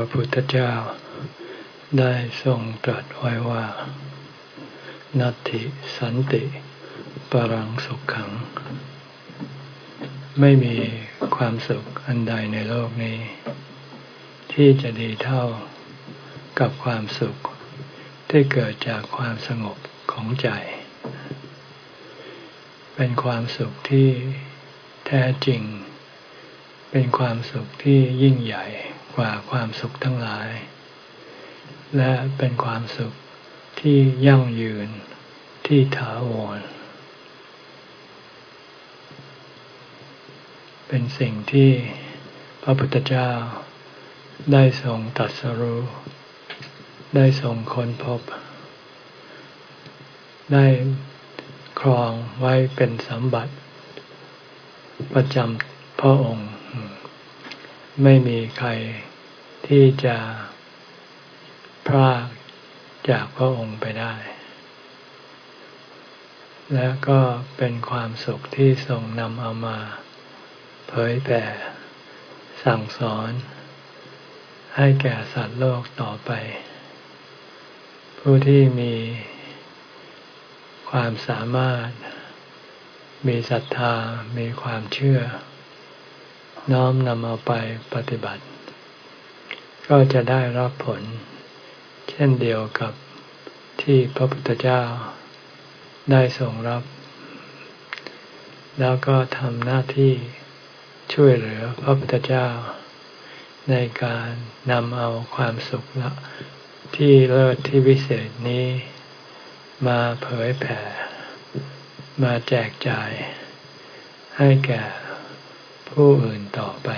พระพุทธเจ้า ได้ทรงตรัสไว้ว่า นัตติสันติปรังสุขขัง ไม่มีความสุขอันใดในโลกนี้ ที่จะดีเท่ากับความสุขที่เกิดจากความสงบของใจ เป็นความสุขที่แท้จริง เป็นความสุขที่ยิ่งใหญ่ กว่าความสุขทั้งหลาย และเป็นความสุขที่ยั่งยืนที่ถาวร เป็นสิ่งที่พระพุทธเจ้าได้ทรงตัดสรู้ ได้ทรงค้นพบ ได้ครองไว้เป็นสมบัติ ประจำพระองค์ ไม่มีใคร ที่จะพรากจากพระองค์ไปได้ และก็เป็นความสุขที่ทรงนำเอามา เผยแผ่สั่งสอน ให้แก่สัตว์โลกต่อไป ผู้ที่มีความสามารถ มีศรัทธา มีความเชื่อ น้อมนำเอาไปปฏิบัติ ก็จะได้รับผล เช่นเดียวกับที่พระพุทธเจ้าได้ทรงรับ แล้วก็ทำหน้าที่ช่วยเหลือพระพุทธเจ้า ในการนำเอาความสุขละที่เลิศที่วิเศษนี้ มาเผยแผ่ มาแจกจ่าย ให้แก่ผู้อื่นต่อไป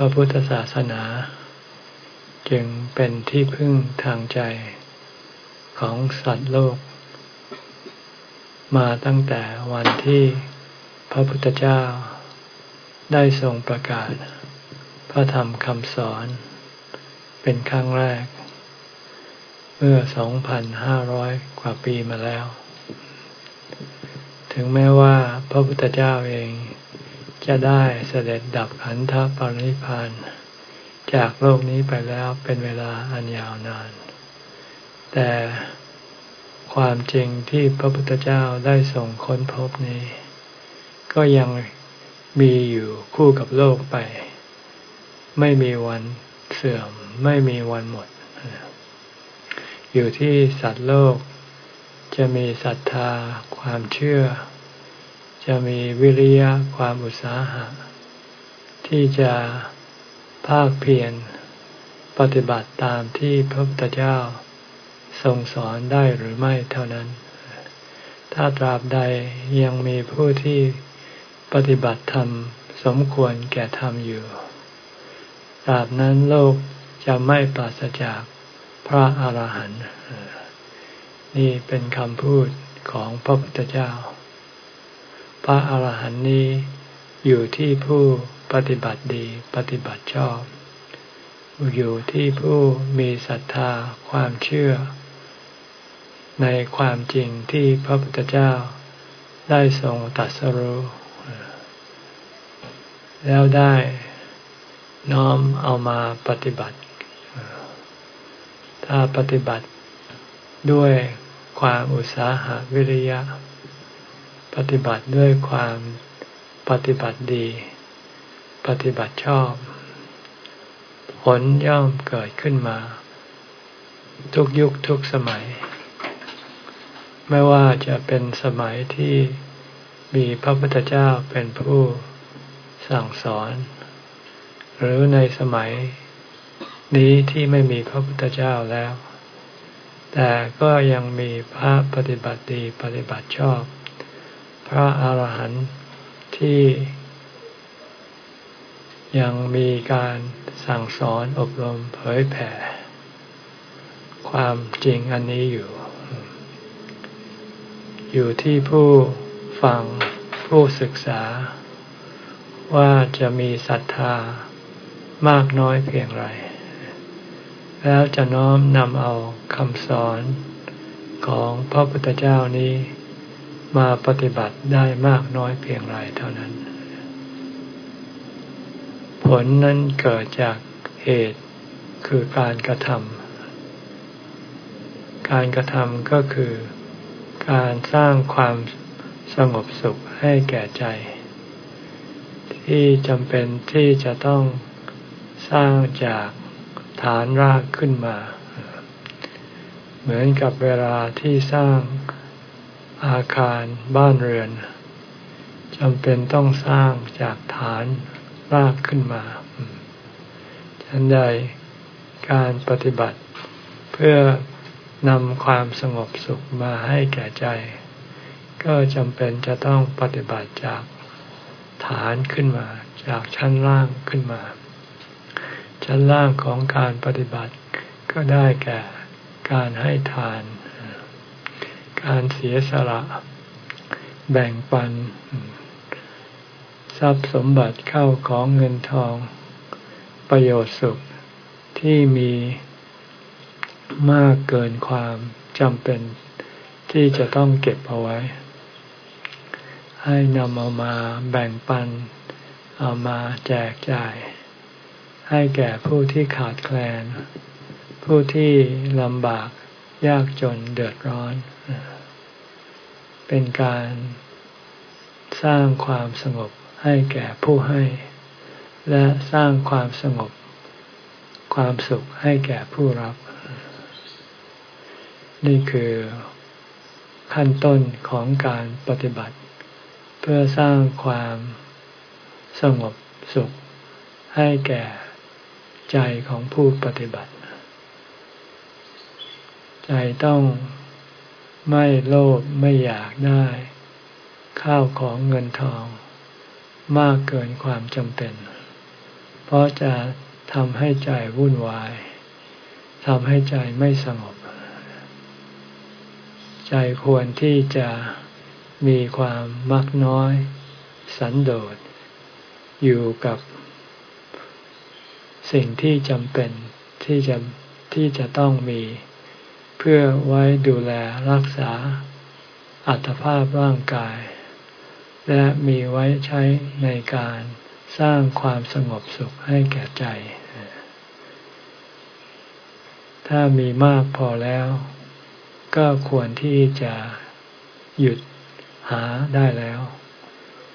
พระพุทธศาสนา จึงเป็นที่พึ่งทางใจของสัตว์โลก มาตั้งแต่วันที่พระพุทธเจ้าได้ทรงประกาศ พระธรรมคำสอน เป็นครั้งแรก เมื่อ 2,500 กว่าปีมาแล้ว ถึงแม้ว่าพระพุทธเจ้าเอง จะได้เสด็จดับขันธปรินิพานจากโลกนี้ไปแล้วเป็นเวลาอันยาวนาน แต่ความจริงที่พระพุทธเจ้าได้ส่งค้นพบนี้ ก็ยังมีอยู่คู่กับโลกไป ไม่มีวันเสื่อมไม่มีวันหมด อยู่ที่สัตว์โลกจะมีศรัทธาความเชื่อ จะมีวิริยะความอุตสาหะ ที่จะภาคเพียรปฏิบัติตามที่พระพุทธเจ้าทรงสอนได้หรือไม่เท่านั้น ถ้าตราบใดยังมีผู้ที่ปฏิบัติธรรมสมควรแก่ธรรมอยู่ ตราบนั้นโลกจะไม่ปราศจากพระอาหารหันต์นี่เป็นคำพูดของพระพุทธเจ้า พระอาหารหันต์นี้อยู่ที่ผู้ปฏิบัติดีปฏิบัติชอบ อยู่ที่ผู้มีศรัทธาความเชื่อ ในความจริงที่พระพุทธเจ้าได้ทรงตัดสรู้แล้วได้น้อมเอามาปฏิบัติ ถ้าปฏิบัติด้วยความอุตสาหะวิริยะ ปฏิบัติด้วยความปฏิบัติดี ปฏิบัติชอบ ผลย่อมเกิดขึ้นมา ทุกยุคทุกสมัย ไม่ว่าจะเป็นสมัยที่มีพระพุทธเจ้าเป็นผู้สั่งสอน หรือในสมัยนี้ที่ไม่มีพระพุทธเจ้าแล้ว แต่ก็ยังมีพระปฏิบัติดีปฏิบัติชอบ พระอาหารหันต์ที่ยังมีการสั่งสอนอบรมเผยแผ่ ความจริงอันนี้อยู่ อยู่ที่ผู้ฟังผู้ศึกษา ว่าจะมีศรัทธามากน้อยเพียงไร แล้วจะน้อมนำเอาคำสอนของพระพุทธเจ้านี้ มาปฏิบัติได้มากน้อยเพียงไรเท่านั้น ผลนั้นเกิดจากเหตุคือการกระทำการกระทำก็คือการสร้างความสงบสุขให้แก่ใจ ที่จำเป็นที่จะต้องสร้างจากฐานรากขึ้นมา เหมือนกับเวลาที่สร้าง อาคารบ้านเรือนจำเป็นต้องสร้างจากฐานรากขึ้นมาฉันใดการปฏิบัติเพื่อนำความสงบสุขมาให้แก่ใจ ก็จำเป็นจะต้องปฏิบัติจากฐานขึ้นมาจากชั้นล่างขึ้นมา ชั้นล่างของการปฏิบัติก็ได้แก่การให้ทาน การเสียสละ แบ่งปัน ทรัพย์สมบัติเข้าของเงินทอง ประโยชน์สุขที่มีมากเกินความจำเป็นที่จะต้องเก็บเอาไว้ ให้นำเอามาแบ่งปัน เอามาแจกจ่าย ให้แก่ผู้ที่ขาดแคลน ผู้ที่ลำบากยากจนเดือดร้อน เป็นการสร้างความสงบให้แก่ผู้ให้ และสร้างความสงบ ความสุขให้แก่ผู้รับ นี่คือขั้นต้นของการปฏิบัติ เพื่อสร้างความสงบสุข ให้แก่ใจของผู้ปฏิบัติ ใจต้อง ไม่โลภไม่อยากได้ ข้าวของเงินทอง มากเกินความจำเป็น เพราะจะทำให้ใจวุ่นวายทำให้ใจไม่สงบ ใจควรที่จะมีความมักน้อย สันโดษ อยู่กับสิ่งที่จำเป็นที่จะที่จะต้องมี พื่อไว้ดูแลรักษาอัตภาพร่างกาย และมีไว้ใช้ในการสร้างความสงบสุขให้แก่ใจ ถ้ามีมากพอแล้ว ก็ควรที่จะหยุดหาได้แล้ว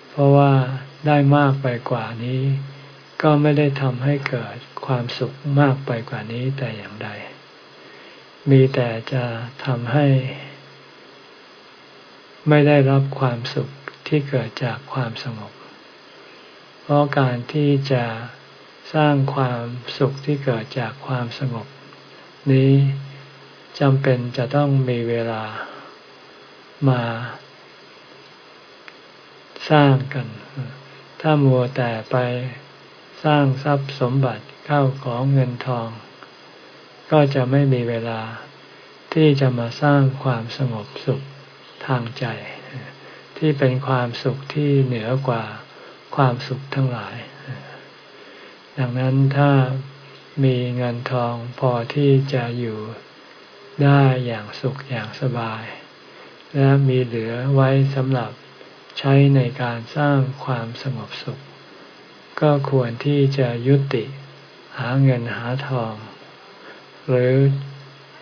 เพราะว่าได้มากไปกว่านี้ ก็ไม่ได้ทำให้เกิดความสุขมากไปกว่านี้แต่อย่างใด มีแต่จะทำให้ ไม่ได้รับความสุขที่เกิดจากความสงบ เพราะการที่จะสร้างความสุขที่เกิดจากความสงบ นี้จำเป็นจะต้องมีเวลามา สร้างกัน ถ้ามัวแต่ไปสร้างทรัพย์สมบัติเข้าของเงินทอง ก็จะไม่มีเวลาที่จะมาสร้างความสงบสุขทางใจ ที่เป็นความสุขที่เหนือกว่าความสุขทั้งหลาย ดังนั้นถ้ามีเงินทองพอที่จะอยู่ได้อย่างสุขอย่างสบาย และมีเหลือไว้สำหรับใช้ในการสร้างความสงบสุข ก็ควรที่จะยุติหาเงินหาทอง หรือ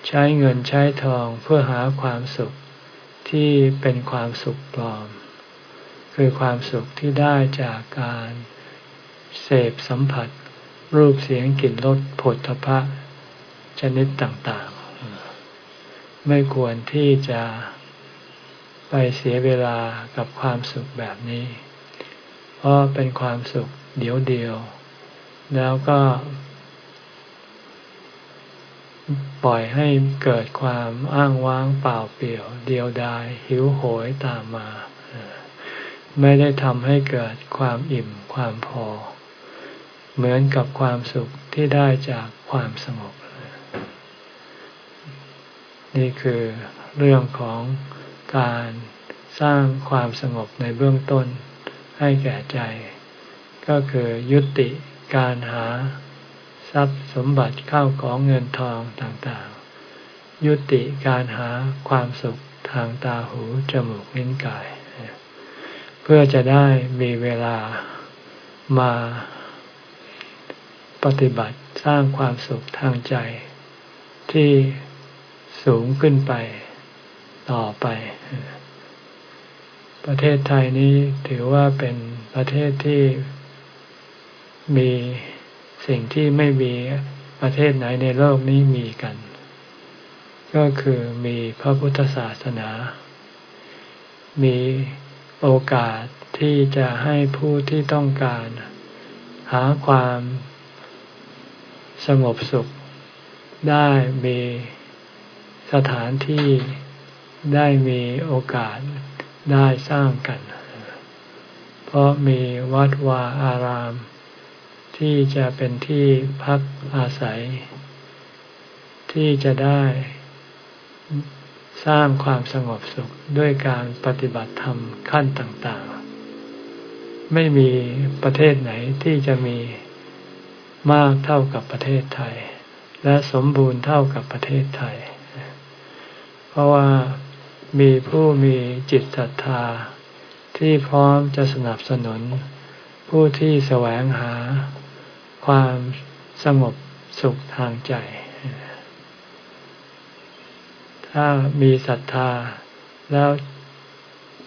ใช้เงินใช้ทองเพื่อหาความสุขที่เป็นความสุขปลอม คือความสุขที่ได้จากการเสพสัมผัส รูปเสียงกลิ่นรสผลทพะชนิดต่างๆ ไม่ควรที่จะไปเสียเวลากับความสุขแบบนี้ เพราะเป็นความสุขเดียวเดียว แล้วก็ ปล่อยให้เกิดความอ้างว้างเปล่าเปลี่ยว เดียวดายหิวโหยตามมา ไม่ได้ทำให้เกิดความอิ่มความพอ เหมือนกับความสุขที่ได้จากความสงบ นี่คือเรื่องของการสร้างความสงบในเบื้องต้นให้แก่ใจ ก็คือยุติการหา ทรัพย์สมบัติเข้าของเงินทองต่างๆ ยุติการหาความสุขทางตาหูจมูกลิ้นกายพื่อจะได้มีเวลามาปฏิบัติสร้างความสุขทางใจ ที่สูงขึ้นไปต่อไป ประเทศไทยนี้ถือว่าเป็นประเทศที่มี สิ่งที่ไม่มีประเทศไหนในโลกนี้มีกัน ก็คือมีพระพุทธศาสนา มีโอกาสที่จะให้ผู้ที่ต้องการ หาความสงบสุข ได้มีสถานที่ได้มีโอกาสได้สร้างกัน เพราะมีวัดวาอาราม ที่จะเป็นที่พักอาศัย ที่จะได้สร้างความสงบสุขด้วยการปฏิบัติธรรมขั้นต่างๆ ไม่มีประเทศไหนที่จะมีมากเท่ากับประเทศไทย และสมบูรณ์เท่ากับประเทศไทย เพราะว่ามีผู้มีจิตศรัทธา ที่พร้อมจะสนับสนุน ผู้ที่แสวงหา ความสงบสุขทางใจ ถ้ามีศรัทธาแล้ว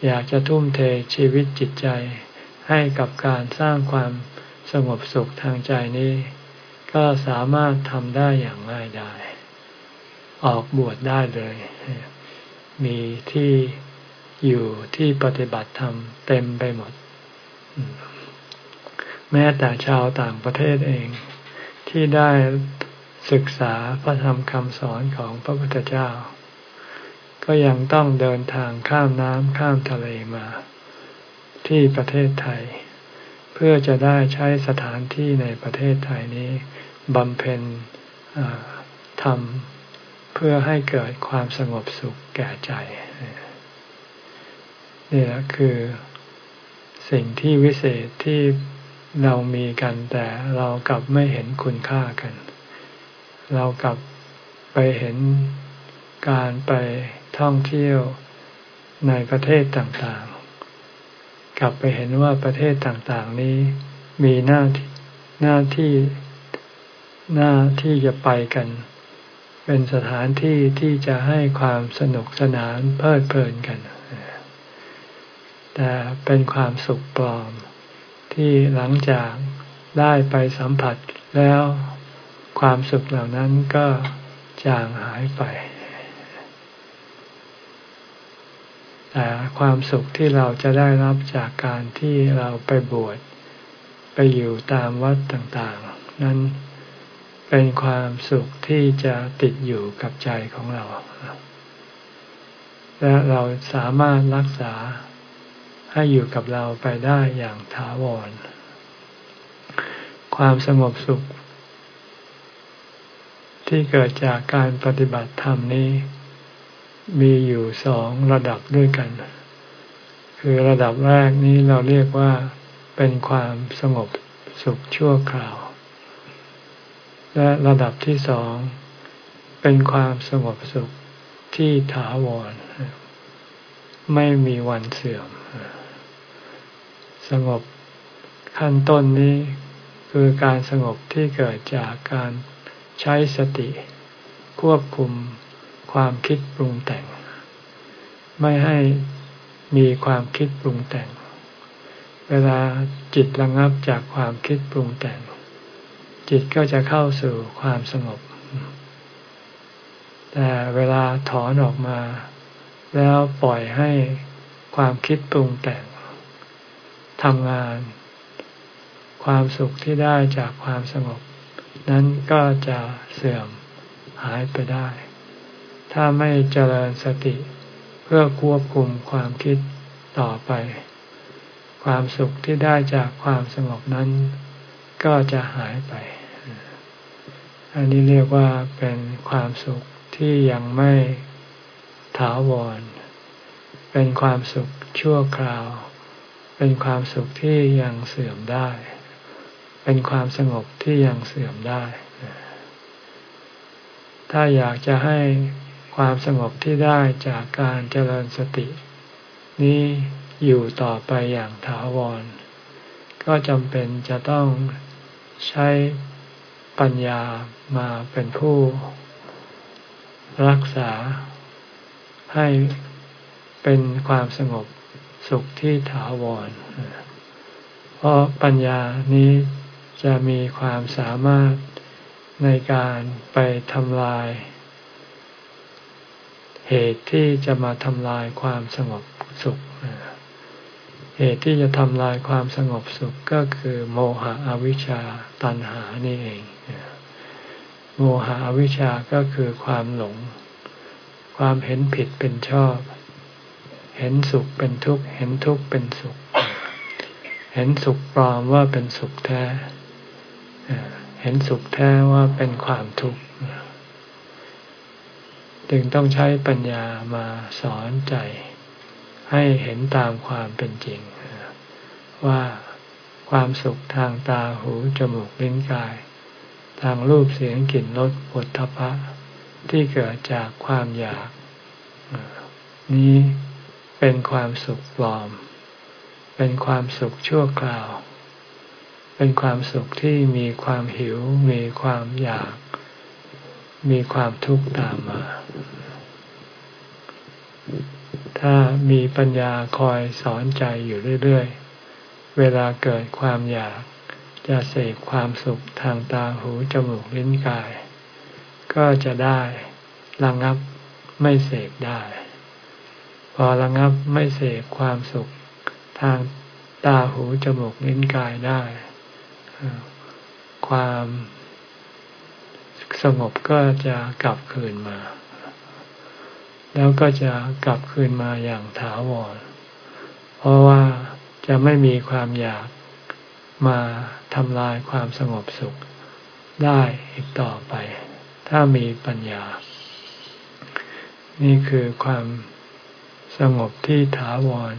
อยากจะทุ่มเทชีวิตจิตใจ ให้กับการสร้างความสงบสุขทางใจนี้ ก็สามารถทำได้อย่างง่ายดายออกบวชได้เลย มีที่อยู่ที่ปฏิบัติธรรมเต็มไปหมด แม้แต่ชาวต่างประเทศเอง ที่ได้ศึกษาพระธรรมคำสอนของพระพุทธเจ้า ก็ยังต้องเดินทางข้ามน้ำข้ามทะเลมา ที่ประเทศไทย เพื่อจะได้ใช้สถานที่ในประเทศไทยนี้บำเพ็ญทำเพื่อให้เกิดความสงบสุขแก่ใจนี่แหละคือสิ่งที่วิเศษที่ เรามีกันแต่เรากลับไม่เห็นคุณค่ากัน เรากลับไปเห็นการไปท่องเที่ยวในประเทศต่างๆ กลับไปเห็นว่าประเทศต่างๆนี้มีหน้าหน้าที่หน้าที่จะไปกัน เป็นสถานที่ที่จะให้ความสนุกสนานเพลิดเพลินกัน แต่เป็นความสุขปลอม ที่หลังจากได้ไปสัมผัสแล้วความสุขเหล่านั้นก็จางหายไป แต่ความสุขที่เราจะได้รับจากการที่เราไปบวชไปอยู่ตามวัดต่างๆ นั้นเป็นความสุขที่จะติดอยู่กับใจของเรา และเราสามารถรักษา ให้อยู่กับเราไปได้อย่างถาวร ความสงบสุข ที่เกิดจากการปฏิบัติธรรมนี้ มีอยู่สองระดับด้วยกัน คือระดับแรกนี้เราเรียกว่าเป็นความสงบสุขชั่วคราว และระดับที่สองเป็นความสงบสุขที่ถาวร ไม่มีวันเสื่อม สงบขั้นต้นนี้คือการสงบที่เกิดจากการใช้สติ ควบคุมความคิดปรุงแต่ง ไม่ให้มีความคิดปรุงแต่ง เวลาจิตระงับจากความคิดปรุงแต่ง จิตก็จะเข้าสู่ความสงบ แต่เวลาถอนออกมา แล้วปล่อยให้ความคิดปรุงแต่ง ทำงาน ความสุขที่ได้จากความสงบ นั้นก็จะเสื่อมหายไปได้ ถ้าไม่เจริญสติ เพื่อควบคุมความคิดต่อไป ความสุขที่ได้จากความสงบนั้น ก็จะหายไป อันนี้เรียกว่าเป็นความสุขที่ยังไม่ถาวร เป็นความสุขชั่วคราว เป็นความสุขที่ยังเสื่อมได้ เป็นความสงบที่ยังเสื่อมได้ ถ้าอยากจะให้ความสงบที่ได้จากการเจริญสติ นี้อยู่ต่อไปอย่างถาวร ก็จำเป็นจะต้องใช้ปัญญามาเป็นผู้ รักษาให้เป็นความสงบ สุขที่ถาวร เพราะปัญญานี้จะมีความสามารถในการไปทำลาย เหตุที่จะมาทำลายความสงบสุข เหตุที่จะทำลายความสงบสุขก็คือ โมหะอวิชชาตัณหานี่เอง โมหะอวิชชาก็คือความหลง ความเห็นผิดเป็นชอบ เห็นสุขเป็นทุกข์ เห็นทุกข์เป็นสุข เห็นสุขปลอมว่าเป็นสุขแท้ เห็นสุขแท้ว่าเป็นความทุกข์ จึงต้องใช้ปัญญามาสอนใจ ให้เห็นตามความเป็นจริง ว่าความสุขทางตาหูจมูกลิ้นกาย ทางรูปเสียงกลิ่นรสปุถะพะที่เกิดจากความอยากนี้ เป็นความสุขปลอม เป็นความสุขชั่วคราว เป็นความสุขที่มีความหิว มีความอยาก มีความทุกข์ตามมา ถ้ามีปัญญาคอยสอนใจอยู่เรื่อยๆ เวลาเกิดความอยากจะเสพความสุขทางตาหูจมูกลิ้นกาย ก็จะได้ระงับไม่เสพได้ พอระงับไม่เสพความสุขทางตาหูจมูกลิ้นกายได้ ความสงบก็จะกลับคืนมา แล้วก็จะกลับคืนมาอย่างถาวร เพราะว่าจะไม่มีความอยากมาทำลายความสงบสุขได้อีกต่อไป ถ้ามีปัญญา นี่คือความ สงบที่ถาวร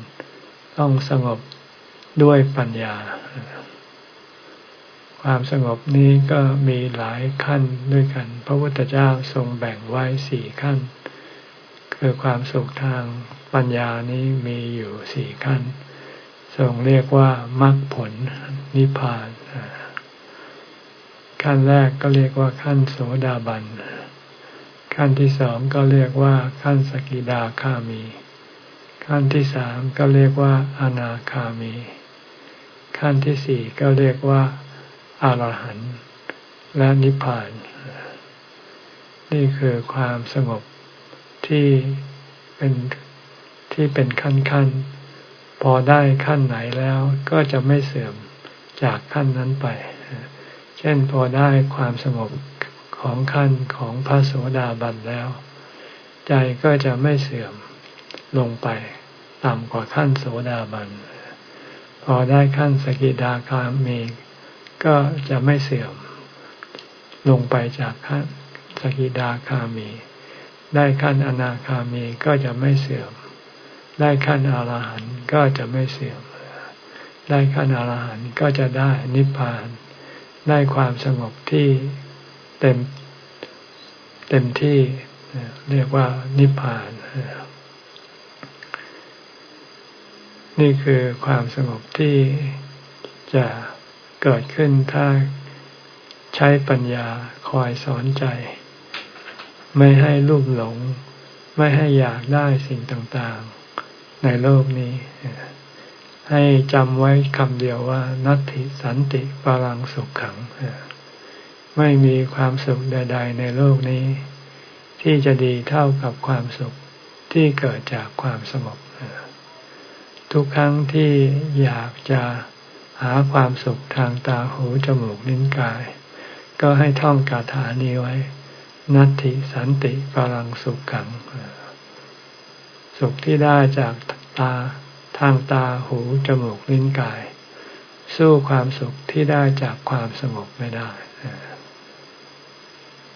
ต้องสงบด้วยปัญญา ความสงบนี้ก็มีหลายขั้นด้วยกัน พระพุทธเจ้าทรงแบ่งไว้สี่ขั้น คือความสุขทางปัญญานี้มีอยู่สี่ขั้น ทรงเรียกว่ามรรคผลนิพพาน ขั้นแรกก็เรียกว่าขั้นโสดาบันขั้นที่สองก็เรียกว่าขั้นสกิดาคามี ขั้นที่สามก็เรียกว่าอนาคามี ขั้นที่สี่ก็เรียกว่าอรหันต์และนิพพาน นี่คือความสงบที่เป็นที่เป็นขั้นขั้นพอได้ขั้นไหนแล้วก็จะไม่เสื่อมจากขั้นนั้นไป เช่นพอได้ความสงบของขั้นของพระโสดาบันแล้ว ใจก็จะไม่เสื่อม ลงไป ต่ำกว่าขั้นโสดาบัน พอได้ขั้นสกิดาคามีก็จะไม่เสื่อม ลงไปจากขั้นสกิดาคามี ได้ขั้นอนาคามีก็จะไม่เสื่อม ได้ขั้นอรหันต์ก็จะไม่เสื่อม ได้ขั้นอรหันต์ก็จะได้นิพพาน ได้ความสงบที่เต็มเต็มที่เรียกว่านิพพาน นี่คือความสงบที่จะเกิดขึ้นถ้าใช้ปัญญาคอยสอนใจ ไม่ให้ลูบหลง ไม่ให้อยากได้สิ่งต่างๆ ในโลกนี้ ให้จำไว้คำเดียวว่า นัตติสันติปรังสุขขัง ไม่มีความสุขใด ๆ ในโลกนี้ ที่จะดีเท่ากับความสุขที่เกิดจากความสงบ ทุกครั้งที่อยากจะหาความสุขทางตาหูจมูกลิ้นกาย ก็ให้ท่องคาถานี้ไว้ นัตติสันติปรังสุขขัง สุขที่ได้จากตาทางตาหูจมูกลิ้นกาย สู้ความสุขที่ได้จากความสงบไม่ได้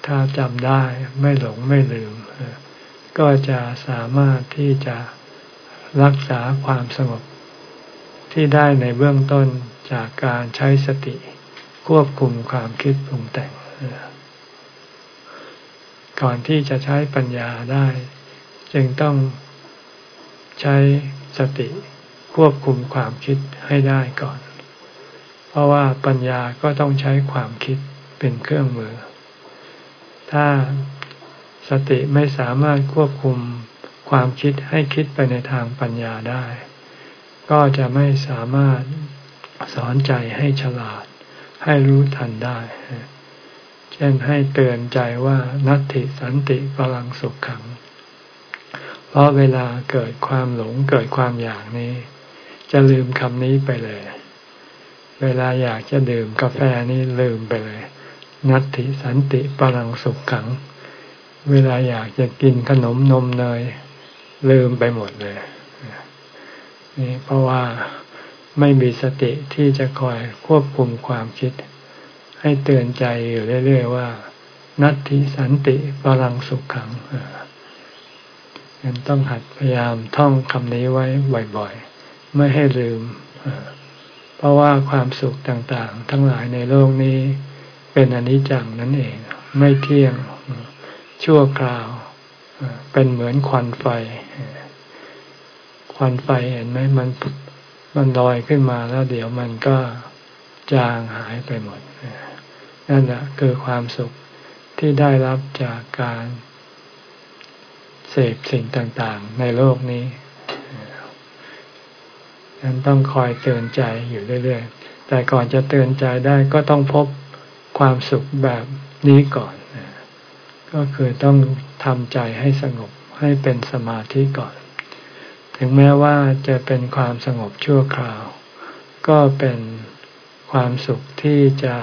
ถ้าจำได้ไม่หลงไม่ลืม ก็จะสามารถที่จะ รักษาความสงบที่ได้ในเบื้องต้นจากการใช้สติควบคุมความคิดปรุงแต่ง ก่อนที่จะใช้ปัญญาได้ จึงต้องใช้สติควบคุมความคิดให้ได้ก่อน เพราะว่าปัญญาก็ต้องใช้ความคิดเป็นเครื่องมือ ถ้าสติไม่สามารถควบคุม ความคิดให้คิดไปในทางปัญญาได้ ก็จะไม่สามารถสอนใจให้ฉลาด ให้รู้ทันได้ เช่นให้เตือนใจว่านัตติสันติพลังสุขขัง เพราะเวลาเกิดความหลงเกิดความอยากนี้ จะลืมคำนี้ไปเลย เวลาอยากจะดื่มกาแฟนี่ลืมไปเลย นัตติสันติพลังสุขขัง เวลาอยากจะกินขนมนมเนย ลืมไปหมดเลยนี่เพราะว่าไม่มีสติที่จะคอยควบคุมความคิด ให้เตือนใจอยู่เรื่อย ๆ ว่า นัตติสันติพลังสุขขังยังต้องหัดพยายามท่องคำนี้ไว้บ่อยๆ ไม่ให้ลืม เพราะว่าความสุขต่างๆ ทั้งหลายในโลกนี้ เป็นอนิจจังนั่นเอง ไม่เที่ยงชั่วคราว เป็นเหมือนควันไฟ ควันไฟเห็นไหมมันมันลอยขึ้นมาแล้วเดี๋ยวมันก็จางหายไปหมด นั่นแหละคือความสุขที่ได้รับจากการเสพสิ่งต่างๆ ในโลกนี้นั้นต้องคอยเตือนใจอยู่เรื่อยๆ แต่ก่อนจะเตือนใจได้ก็ต้องพบความสุขแบบนี้ก่อน ก็คือต้องทำใจให้สงบให้เป็นสมาธิก่อน ถึงแม้ว่าจะเป็นความสงบชั่วคราว ก็เป็นความสุขที่จะ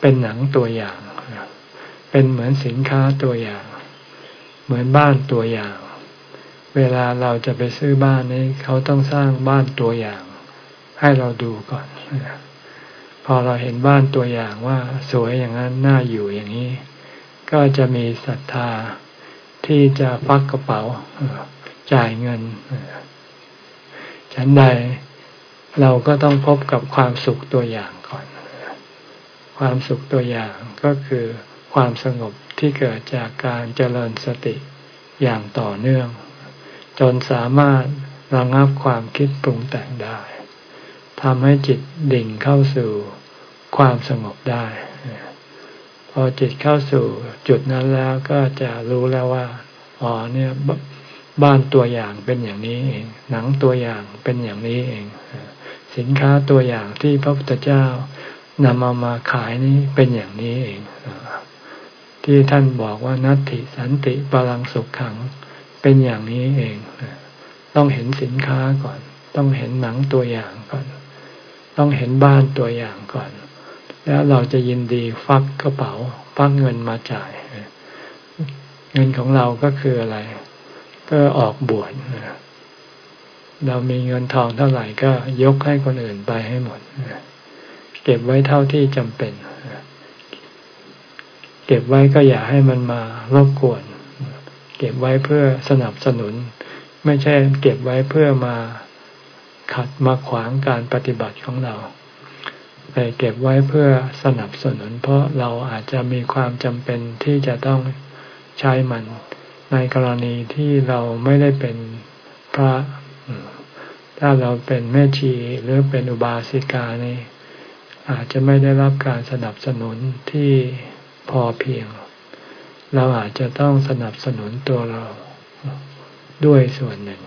เป็นหนังตัวอย่าง เป็นเหมือนสินค้าตัวอย่าง เหมือนบ้านตัวอย่าง เวลาเราจะไปซื้อบ้านนี้ เขาต้องสร้างบ้านตัวอย่าง ให้เราดูก่อน พอเราเห็นบ้านตัวอย่างว่า สวยอย่างนั้นน่าอยู่อย่างนี้ ก็จะมีศรัทธาที่จะฟักกระเป๋าจ่ายเงินฉันใดเราก็ต้องพบกับความสุขตัวอย่างก่อน ความสุขตัวอย่างก็คือความสงบที่เกิดจากการเจริญสติอย่างต่อเนื่อง จนสามารถระงับความคิดปรุงแต่งได้ทำให้จิตดิ่งเข้าสู่ความสงบได้ อจิตเข้าสู่จุดนั้นแล้วก็จะรู้แล้วว่าอ๋อเนี่ยบ้านตัวอย่างเป็นอย่างนี้เอง หนังตัวอย่างเป็นอย่างนี้เอง สินค้าตัวอย่างที่พระพุทธเจ้านำเอามาขายนี้เป็นอย่างนี้เอง ที่ท่านบอกว่านัตติสันติปรังสุขขังเป็นอย่างนี้เอง ต้องเห็นสินค้าก่อน ต้องเห็นหนังตัวอย่างก่อน ต้องเห็นบ้านตัวอย่างก่อน แล้วเราจะยินดีฟักกระเป๋าฟักเงินมาจ่าย เงินของเราก็คืออะไร ก็ออกบวชเรามีเงินทองเท่าไหร่ก็ยกให้คนอื่นไปให้หมดเก็บไว้เท่าที่จำเป็นเก็บไว้ก็อย่าให้มันมารบกวน เก็บไว้เพื่อสนับสนุน ไม่ใช่เก็บไว้เพื่อมาขัดมาขวางการปฏิบัติของเรา แต่เก็บไว้เพื่อสนับสนุน เพราะเราอาจจะมีความจำเป็นที่จะต้องใช้มัน ในกรณีที่เราไม่ได้เป็นพระ ถ้าเราเป็นแม่ชีหรือเป็นอุบาสิกานี่อาจจะไม่ได้รับการสนับสนุนที่พอเพียง เราอาจจะต้องสนับสนุนตัวเราด้วยส่วนหนึ่ง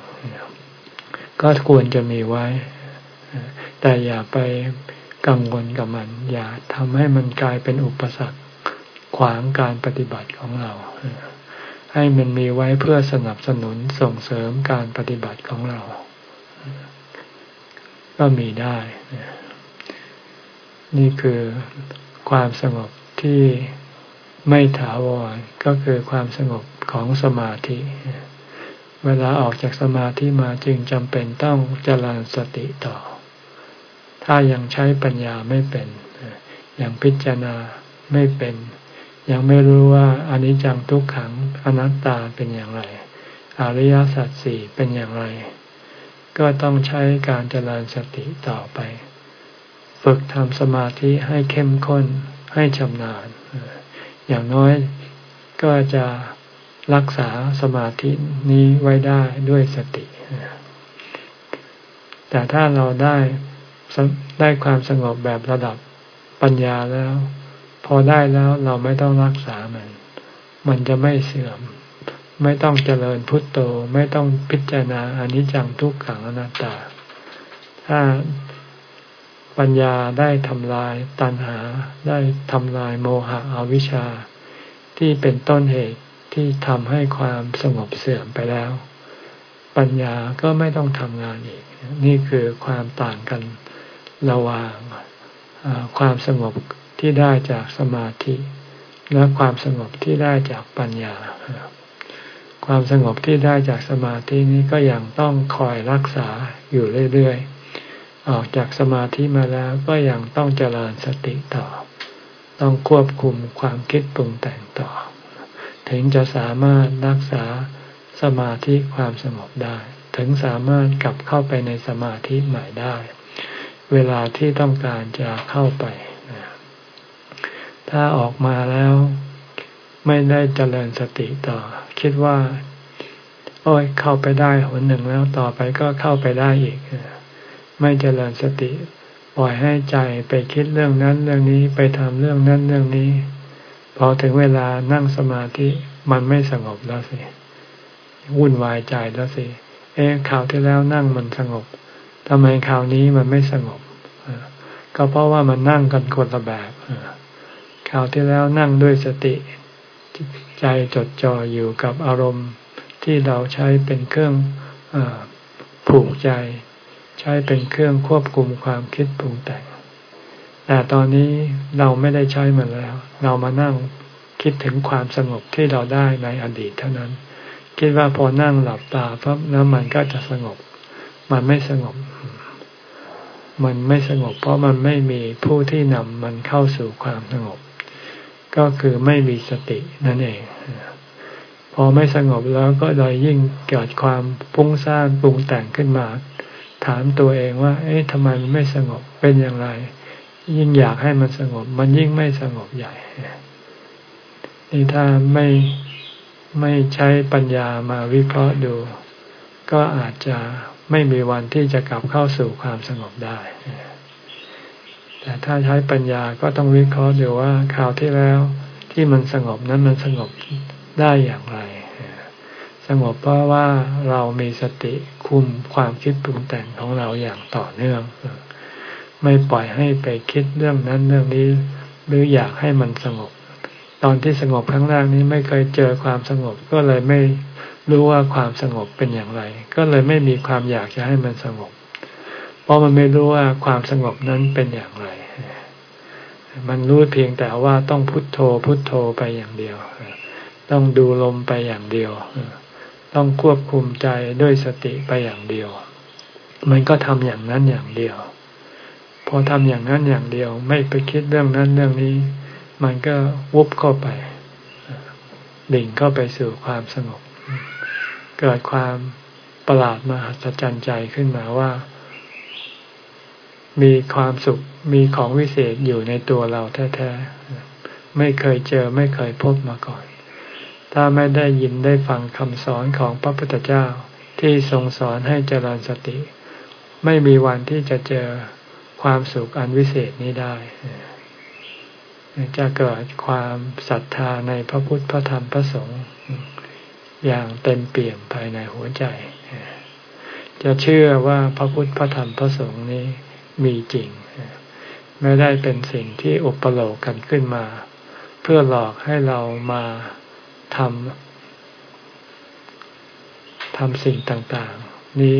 ก็ควรจะมีไว้ แต่อย่าไป กังวลกับมัน อย่าทำให้มันกลายเป็นอุปสรรคขวางการปฏิบัติของเรา ให้มันมีไว้เพื่อสนับสนุนส่งเสริมการปฏิบัติของเรา ก็มีได้ นี่คือความสงบที่ไม่ถาวรก็คือความสงบของสมาธิ เวลาออกจากสมาธิมาจึงจำเป็นต้องเจริญสติต่อ ถ้ายังใช้ปัญญาไม่เป็น ยังพิจารณาไม่เป็น ยังไม่รู้ว่าอนิจจังทุกขังอนัตตาเป็นอย่างไร อริยสัจสี่เป็นอย่างไร ก็ต้องใช้การเจริญสติต่อไป ฝึกทำสมาธิให้เข้มข้นให้ชำนาญ อย่างน้อยก็จะรักษาสมาธินี้ไว้ได้ด้วยสติ แต่ถ้าเราได้ ได้ความสงบแบบระดับปัญญาแล้ว พอได้แล้วเราไม่ต้องรักษามัน มันจะไม่เสื่อม ไม่ต้องเจริญพุทโธไม่ต้องพิจารณาอนิจจังทุกขังอนัตตา ถ้าปัญญาได้ทำลายตัณหาได้ทำลายโมหะอวิชชา ที่เป็นต้นเหตุที่ทำให้ความสงบเสื่อมไปแล้ว ปัญญาก็ไม่ต้องทำงานอีก นี่คือความต่างกัน ระหว่างความสงบที่ได้จากสมาธิ และความสงบที่ได้จากปัญญา ความสงบที่ได้จากสมาธินี้ก็ยังต้องคอยรักษาอยู่เรื่อยๆ ออกจากสมาธิมาแล้วก็ยังต้องเจริญสติต่อ ต้องควบคุมความคิดปรุงแต่งต่อ ถึงจะสามารถรักษาสมาธิความสงบได้ ถึงสามารถกลับเข้าไปในสมาธิใหม่ได้ เวลาที่ต้องการจะเข้าไป ถ้าออกมาแล้วไม่ได้เจริญสติต่อ คิดว่า โอ้ยเข้าไปได้หนหนึ่งแล้วต่อไปก็เข้าไปได้อีก ไม่เจริญสติ ปล่อยให้ใจไปคิดเรื่องนั้นเรื่องนี้ไปทำเรื่องนั้นเรื่องนี้ พอถึงเวลานั่งสมาธิมันไม่สงบแล้วสิวุ่นวายใจแล้วสิ เอ๊ะข่าวที่แล้วนั่งมันสงบ ทำไมข่าวนี้มันไม่สงบก็เพราะว่ามันนั่งกันคนละแบบคราวที่แล้วนั่งด้วยสติ ใจจดจ่ออยู่กับอารมณ์ที่เราใช้เป็นเครื่องอผูกใจ ใช้เป็นเครื่องควบคุมความคิดปรุงแต่งแต่ตอนนี้เราไม่ได้ใช้มันแล้ว เรามานั่งคิดถึงความสงบที่เราได้ในอดีตเท่านั้น คิดว่าพอนั่งหลับตาปั๊บแล้วมันก็จะสงบ มันไม่สงบ มันไม่สงบ เพราะมันไม่มีผู้ที่นำมันเข้าสู่ความสงบ ก็คือไม่มีสตินั่นเอง พอไม่สงบแล้วก็เลยยิ่งเกิดความฟุ้งซ่านปรุงแต่งขึ้นมา ถามตัวเองว่า เอ๊ะทำไมมันไม่สงบเป็นอย่างไร ยิ่งอยากให้มันสงบ มันยิ่งไม่สงบใหญ่นี่ถ้าไม่ไม่ใช้ปัญญามาวิเคราะห์ดู ก็อาจจะ ไม่มีวันที่จะกลับเข้าสู่ความสงบได้ แต่ถ้าใช้ปัญญาก็ต้องวิเคราะห์ดูว่าคราวที่แล้วที่มันสงบนั้นมันสงบได้อย่างไร สงบเพราะว่าเรามีสติคุมความคิดปรุงแต่งของเราอย่างต่อเนื่อง ไม่ปล่อยให้ไปคิดเรื่องนั้นเรื่องนี้ หรืออยากให้มันสงบ ตอนที่สงบครั้งแรกนี้ไม่เคยเจอความสงบก็เลยไม่ รู้ว่าความสงบเป็นอย่างไร ก็เลยไม่มีความอยากจะให้มันสงบ เพราะมันไม่รู้ว่าความสงบนั้นเป็นอย่างไร มันรู้เพียงแต่ว่าต้องพุทโธพุทโธไปอย่างเดียว ต้องดูลมไปอย่างเดียว ต้องควบคุมใจด้วยสติไปอย่างเดียว มันก็ทำอย่างนั้นอย่างเดียว พอทำอย่างนั้นอย่างเดียว ไม่ไปคิดเรื่องนั้นเรื่องนี้ มันก็วุบเข้าไปดิ่งเข้าไปสู่ความสงบ เกิดความประหลาดมหัศจรรย์ใจขึ้นมาว่า มีความสุขมีของวิเศษอยู่ในตัวเราแท้ๆ ไม่เคยเจอไม่เคยพบมาก่อน ถ้าไม่ได้ยินได้ฟังคำสอนของพระพุทธเจ้าที่ทรงสอนให้เจริญสติ ไม่มีวันที่จะเจอความสุขอันวิเศษนี้ได้ จะเกิดความศรัทธาในพระพุทธพระธรรมพระสงฆ์ อย่างเต็มเปี่ยมภายในหัวใจ จะเชื่อว่าพระพุทธพระธรรมพระสงฆ์นี้มีจริง ไม่ได้เป็นสิ่งที่อุปโลกกันขึ้นมา เพื่อหลอกให้เรามาทำทำสิ่งต่างๆ นี้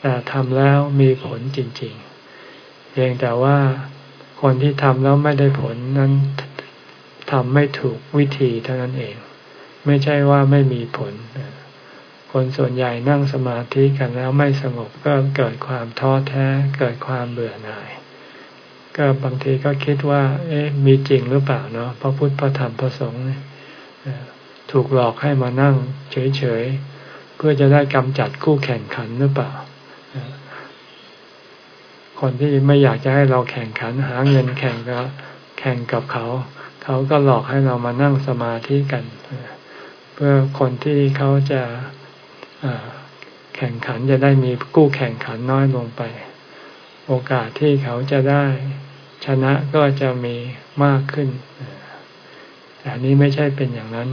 แต่ทำแล้วมีผลจริง ๆ เพียงแต่ว่าคนที่ทำแล้วไม่ได้ผลนั้นทำไม่ถูกวิธีเท่านั้นเอง ไม่ใช่ว่าไม่มีผล คนส่วนใหญ่นั่งสมาธิกันแล้วไม่สงบก็เกิดความท้อแท้ เกิดความเบื่อหน่าย ก็บางทีก็คิดว่า เอ๊ะมีจริงหรือเปล่าเนาะพระพุทธพระธรรมพระสงฆ์ถูกหลอกให้มานั่งเฉยๆ เพื่อจะได้กำจัดคู่แข่งขันหรือเปล่าคนที่ไม่อยากจะให้เราแข่งขันหาเงินแข่งก็แข่งกับเขา เขาก็หลอกให้เรามานั่งสมาธิกันเพื่อคนที่เขาจะแข่งขันจะได้มีกู้แข่งขันน้อยลงไป โอกาสที่เขาจะได้ชนะก็จะมีมากขึ้นแต่นี้ไม่ใช่เป็นอย่างนั้น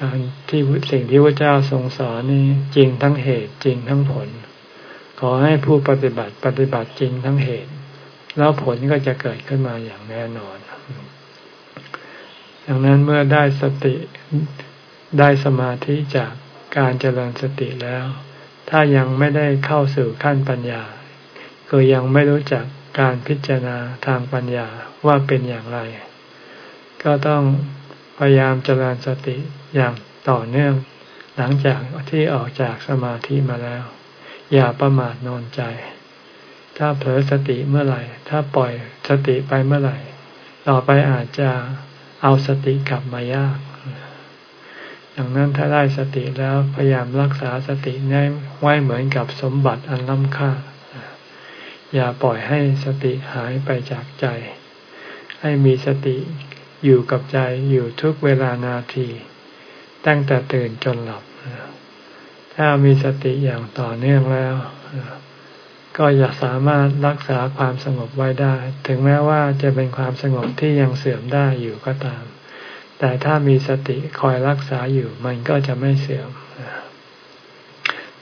การที่สิ่งที่พระเจ้าทรงสอนนี่จริงทั้งเหตุจริงทั้งผล ขอให้ผู้ปฏิบัติปฏิบัติจริงทั้งเหตุ แล้วผลก็จะเกิดขึ้นมาอย่างแน่นอน ดังนั้นเมื่อได้สติได้สมาธิจากการเจริญสติแล้ว ถ้ายังไม่ได้เข้าสู่ขั้นปัญญา ก็ยังไม่รู้จักการพิจารณาทางปัญญาว่าเป็นอย่างไร ก็ต้องพยายามเจริญสติอย่างต่อเนื่อง หลังจากที่ออกจากสมาธิมาแล้ว อย่าประมาทนอนใจ ถ้าเผลอสติเมื่อไหร่ ถ้าปล่อยสติไปเมื่อไหร่ ต่อไปอาจจะ เอาสติกลับมายาก ดังนั้นถ้าได้สติแล้วพยายามรักษาสติไว้เหมือนกับสมบัติอันล้ำค่า อย่าปล่อยให้สติหายไปจากใจ ให้มีสติอยู่กับใจอยู่ทุกเวลานาที ตั้งแต่ตื่นจนหลับ ถ้ามีสติอย่างต่อเนื่องแล้ว ก็จะสามารถรักษาความสงบไว้ได้ ถึงแม้ว่าจะเป็นความสงบที่ยังเสื่อมได้อยู่ก็ตาม แต่ถ้ามีสติคอยรักษาอยู่มันก็จะไม่เสื่อม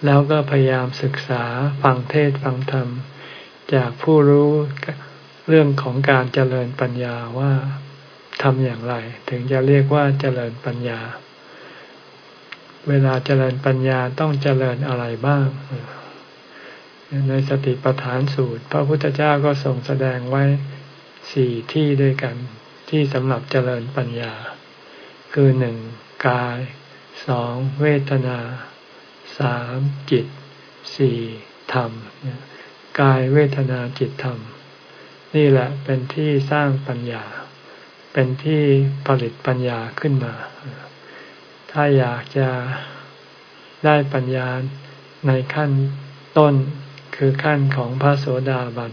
แล้วก็พยายามศึกษาฟังเทศฟังธรรม จากผู้รู้เรื่องของการเจริญปัญญาว่าทำอย่างไร ถึงจะเรียกว่าเจริญปัญญา เวลาเจริญปัญญาต้องเจริญอะไรบ้าง ในสติปัฏฐานสูตร พระพุทธเจ้าก็ทรงแสดงไว้สี่ที่ด้วยกันที่สำหรับเจริญปัญญา คือหนึ่งกายสองเวทนาสามจิตสี่ธรรมกายเวทนาจิตธรรม นี่แหละเป็นที่สร้างปัญญา เป็นที่ผลิตปัญญาขึ้นมา ถ้าอยากจะได้ปัญญาในขั้นต้น คือขั้นของพระโสดาบัน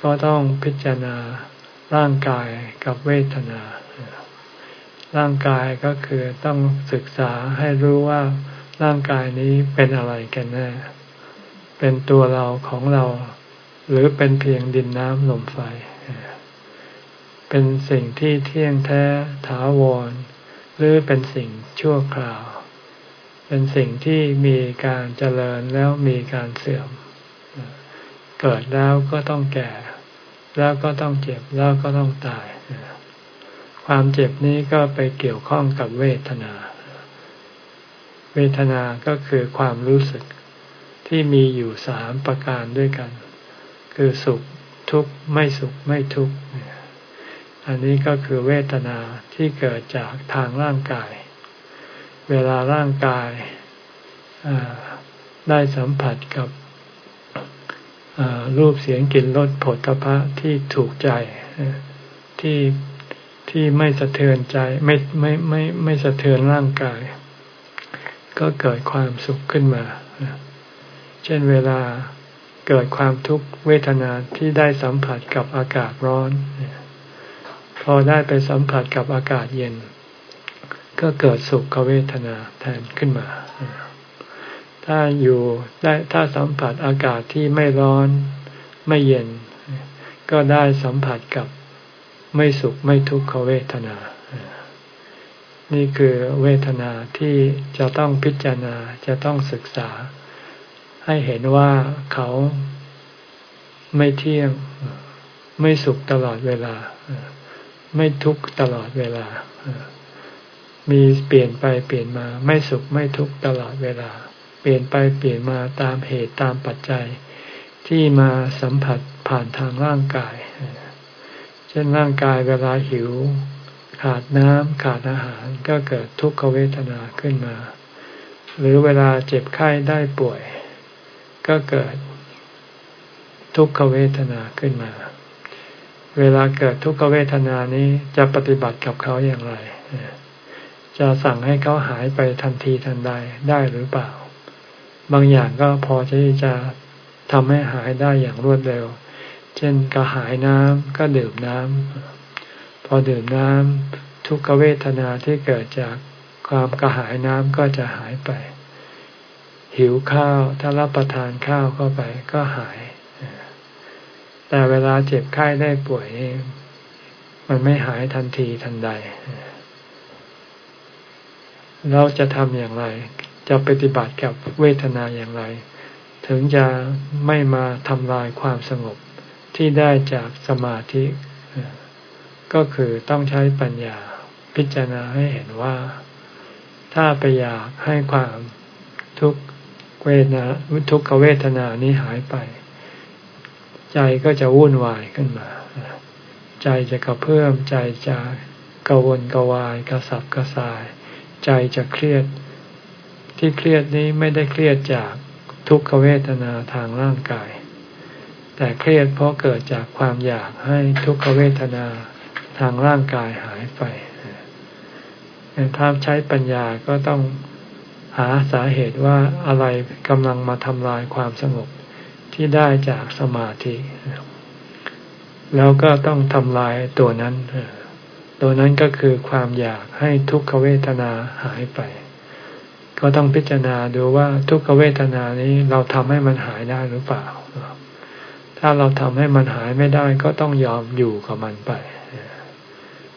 ก็ต้องพิจารณาร่างกายกับเวทนา ร่างกายก็คือต้องศึกษาให้รู้ว่าร่างกายนี้เป็นอะไรกันแน่ เป็นตัวเราของเรา หรือเป็นเพียงดินน้ำลมไฟ เป็นสิ่งที่เที่ยงแท้ถาวร หรือเป็นสิ่งชั่วคราว เป็นสิ่งที่มีการเจริญแล้วมีการเสื่อม เกิดแล้วก็ต้องแก่ แล้วก็ต้องเจ็บแล้วก็ต้องตาย ความเจ็บนี้ก็ไปเกี่ยวข้องกับเวทนา เวทนาก็คือความรู้สึกที่มีอยู่สามประการด้วยกัน คือสุขทุกข์ไม่สุขไม่ทุกข์อันนี้ก็คือเวทนาที่เกิดจากทางร่างกาย เวลาร่างกายได้สัมผัสกับ รูปเสียงกลิ่นรสผลพระที่ถูกใจที่ที่ไม่สะเทือนใจไม่ไม่ไม่ไม่สะเทือนร่างกาย ก็เกิดความสุขขึ้นมา เช่นเวลาเกิดความทุกขเวทนาที่ได้สัมผัสกับอากาศร้อน พอได้ไปสัมผัสกับอากาศเย็น ก็เกิดสุขเวทนาแทนขึ้นมา ถ้าอยู่ได้ถ้าสัมผัสอากาศที่ไม่ร้อนไม่เย็น ก็ได้สัมผัสกับไม่สุขไม่ทุกขเวทนา นี่คือเวทนาที่จะต้องพิจารณาจะต้องศึกษา ให้เห็นว่าเขาไม่เที่ยง ไม่สุขตลอดเวลา ไม่ทุกข์ตลอดเวลา มีเปลี่ยนไปเปลี่ยนมา ไม่สุขไม่ทุกข์ตลอดเวลา ลี่ยนไปเปลี่ยนมาตามเหตุตามปัจจัย ที่มาสัมผัสผ่านทางร่างกาย เช่นร่างกายเวลาหิว ขาดน้ำขาดอาหารก็เกิดทุกขเวทนาขึ้นมา หรือเวลาเจ็บไข้ได้ป่วย ก็เกิดทุกขเวทนาขึ้นมา เวลาเกิดทุกขเวทนานี้จะปฏิบัติกับเขาอย่างไร จะสั่งให้เขาหายไปทันทีทันใดได้หรือเปล่า บางอย่างก็พอที่จะทำให้หายได้อย่างรวดเร็ว เช่นกระหายน้ำก็ดื่มน้ำพอดื่มน้ำทุกขเวทนาที่เกิดจากความกระหายน้ำก็จะหายไป หิวข้าวถ้ารับประทานข้าวเข้าไปก็หาย แต่เวลาเจ็บไข้ได้ป่วยนี่มันไม่หายทันทีทันใด เราจะทำอย่างไร จะปฏิบัติกับเวทนาอย่างไร ถึงจะไม่มาทำลายความสงบที่ได้จากสมาธิ ก็คือต้องใช้ปัญญาพิจารณาให้เห็นว่า ถ้าไปอยากให้ความทุกเวทนาทุกขเวทนานี้หายไป ใจก็จะวุ่นวายขึ้นมา ใจจะกระเพื่อมใจจะกระวนกระวายกระสับกระส่าย ใจจะเครียด ที่เครียดนี้ไม่ได้เครียดจากทุกขเวทนาทางร่างกาย แต่เครียดเพราะเกิดจากความอยากให้ทุกขเวทนาทางร่างกายหายไปถ้าใช้ปัญญาก็ต้องหาสาเหตุว่าอะไรกำลังมาทำลายความสงบที่ได้จากสมาธิ แล้วก็ต้องทำลายตัวนั้น ตัวนั้นก็คือความอยากให้ทุกขเวทนาหายไป ก็ต้องพิจารณาดูว่าทุกขเวทนานี้เราทำให้มันหายได้หรือเปล่า ถ้าเราทำให้มันหายไม่ได้ก็ต้องยอมอยู่กับมันไป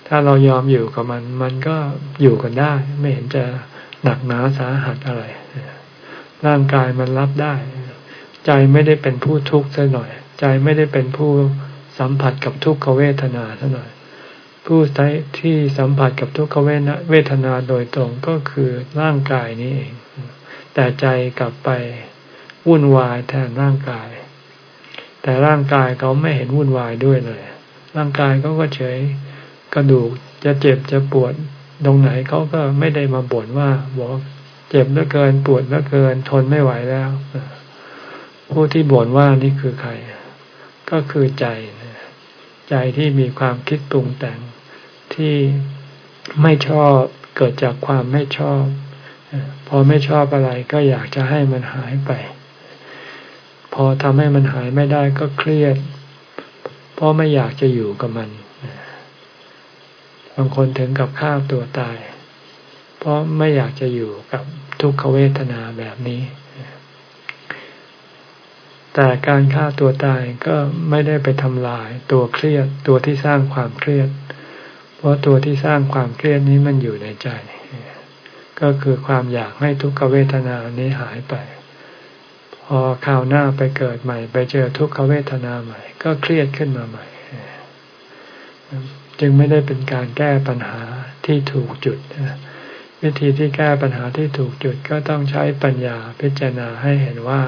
ถ้าเรายอมอยู่กับมัน มันก็อยู่กันได้ ไม่เห็นจะหนักหนาสาหัสอะไร ร่างกายมันรับได้ ใจไม่ได้เป็นผู้ทุกข์ซะหน่อย ใจไม่ได้เป็นผู้สัมผัสกับทุกขเวทนาซะหน่อย ผู้ที่สัมผัสกับทุกขเวทนาโดยตรงก็คือร่างกายนี้เอง แต่ใจกลับไปวุ่นวายแทนร่างกาย แต่ร่างกายเขาไม่เห็นวุ่นวายด้วยเลย ร่างกายเขาก็เฉยกระดูกจะเจ็บจะปวดตรงไหนเขาก็ไม่ได้มาบ่นว่าบอกเจ็บเหลือเกินปวดเหลือเกินทนไม่ไหวแล้ว ผู้ที่บ่นว่านี่คือใคร ก็คือใจ ใจที่มีความคิดปรุงแต่ง ที่ไม่ชอบเกิดจากความไม่ชอบ พอไม่ชอบอะไรก็อยากจะให้มันหายไป พอทำให้มันหายไม่ได้ก็เครียด เพราะไม่อยากจะอยู่กับมันบางคนถึงกับฆ่าตัวตาย เพราะไม่อยากจะอยู่กับทุกขเวทนาแบบนี้ แต่การฆ่าตัวตายก็ไม่ได้ไปทำลายตัวเครียดตัวที่สร้างความเครียด เพราะตัวที่สร้างความเครียดนี้มันอยู่ในใจ ก็คือความอยากให้ทุกขเวทนานี้หายไป พอคราวหน้าไปเกิดใหม่ ไปเจอทุกขเวทนาใหม่ ก็เครียดขึ้นมาใหม่ จึงไม่ได้เป็นการแก้ปัญหาที่ถูกจุด วิธีที่แก้ปัญหาที่ถูกจุดก็ต้องใช้ปัญญาพิจารณาให้เห็นว่า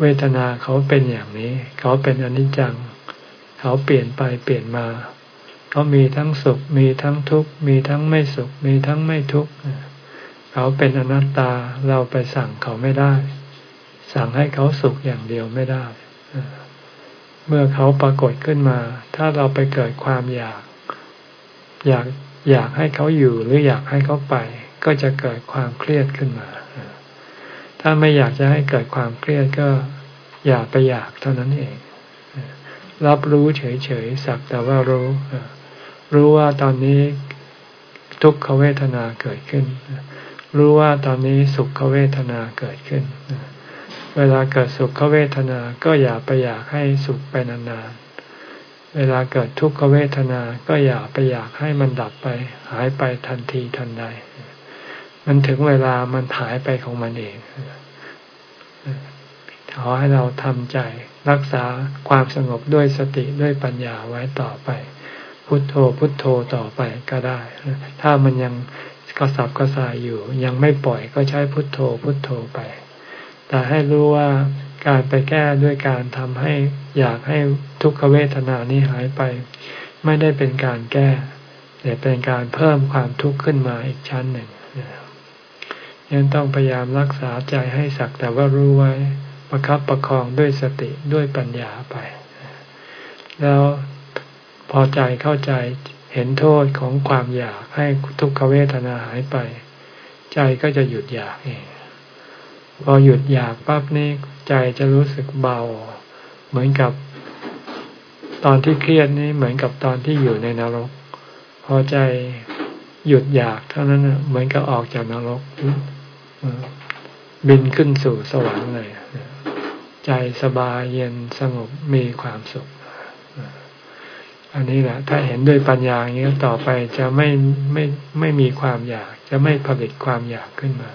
เวทนาเขาเป็นอย่างนี้ เขาเป็นอนิจจัง เขาเปลี่ยนไปเปลี่ยนมา เขามีทั้งสุข มีทั้งทุกข์ มีทั้งไม่สุข มีทั้งไม่ทุกข์ เขาเป็นอนัตตา เราไปสั่งเขาไม่ได้ สั่งให้เขาสุขอย่างเดียวไม่ได้ เมื่อเขาปรากฏขึ้นมา ถ้าเราไปเกิดความอยาก อยากอยากให้เขาอยู่หรืออยากให้เขาไป ก็จะเกิดความเครียดขึ้นมา ถ้าไม่อยากจะให้เกิดความเครียดก็อย่าไปอยากเท่านั้นเอง รับรู้เฉยๆ สักแต่ว่ารู้ รู้ว่าตอนนี้ทุกขเวทนาเกิดขึ้น รู้ว่าตอนนี้สุขเวทนาเกิดขึ้น เวลาเกิดสุขเวทนาก็อย่าไปอยากให้สุขไปนานๆ เวลาเกิดทุกขเวทนาก็อย่าไปอยากให้มันดับไป หายไปทันทีทันใด มันถึงเวลามันหายไปของมันเอง ขอให้เราทำใจรักษาความสงบด้วยสติด้วยปัญญาไว้ต่อไป พุทโธพุทโธต่อไปก็ได้ ถ้ามันยังกระสับกระส่ายอยู่ ยังไม่ปล่อยก็ใช้พุทโธพุทโธไป แต่ให้รู้ว่าการไปแก้ด้วยการทำให้อยากให้ทุกขเวทนานี้หายไป ไม่ได้เป็นการแก้แต่เป็นการเพิ่มความทุกข์ขึ้นมาอีกชั้นหนึ่งยังต้องพยายามรักษาใจให้สักแต่ว่ารู้ไว้ประคับประคองด้วยสติด้วยปัญญาไป แล้ว พอใจเข้าใจเห็นโทษของความอยากให้ทุกขเวทนาหายไป ใจก็จะหยุดอยากเองพอหยุดอยากปั๊บนี่ใจจะรู้สึกเบา เหมือนกับ ตอนที่เครียดนี่เหมือนกับตอนที่อยู่ในนรก พอใจหยุดอยากเท่านั้นเหมือนกับออกจากนรกบินขึ้นสู่สวรรค์เลย ใจสบายเย็นสงบมีความสุข อันนี้แหละ ถ้าเห็นด้วยปัญญาอย่างนี้ต่อไปจะไม่ไม่ไม่มีความอยาก จะไม่ผลิตความอยากขึ้นมา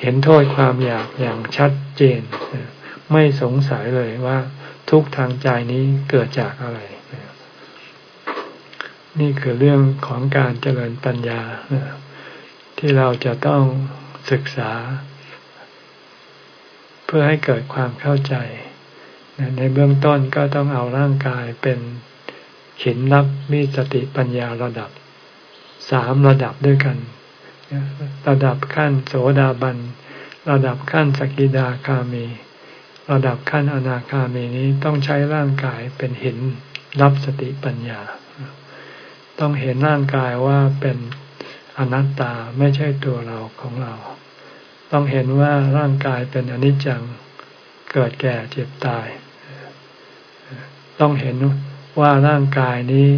เห็นโทษความอยากอย่างชัดเจน ไม่สงสัยเลยว่า ทุกทางใจนี้เกิดจากอะไร นี่คือเรื่องของการเจริญปัญญา ที่เราจะต้องศึกษา เพื่อให้เกิดความเข้าใจ ในเบื้องต้นก็ต้องเอาร่างกายเป็น ขินรับมีสติปัญญาระดับสามระดับด้วยกัน ระดับขั้นโสดาบัน ระดับขั้นสกิดาคามี ระดับขั้นอนาคามีนี้ต้องใช้ร่างกายเป็นหินรับสติปัญญา ต้องเห็นร่างกายว่าเป็นอนัตตาไม่ใช่ตัวเราของเรา ต้องเห็นว่าร่างกายเป็นอนิจจังเกิดแก่เจ็บตาย ต้องเห็น ว่าร่างกายนี้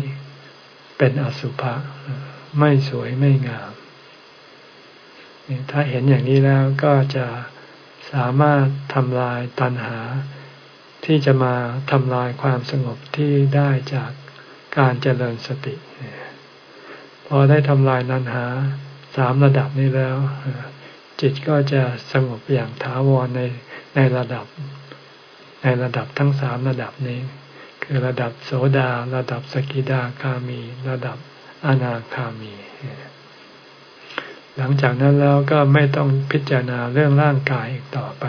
เป็นอสุภะไม่สวยไม่งาม ถ้าเห็นอย่างนี้แล้วก็จะสามารถทำลายตัณหา ที่จะมาทำลายความสงบที่ได้จากการเจริญสติ พอได้ทำลายตัณหาสามระดับนี้แล้ว จิตก็จะสงบอย่างถาวรในในระดับ ในระดับทั้งสามระดับนี้ คือระดับโสดา ระดับสกิดาคามี ระดับอนาคามี หลังจากนั้นแล้วก็ไม่ต้องพิจารณาเรื่องร่างกายอีกต่อไป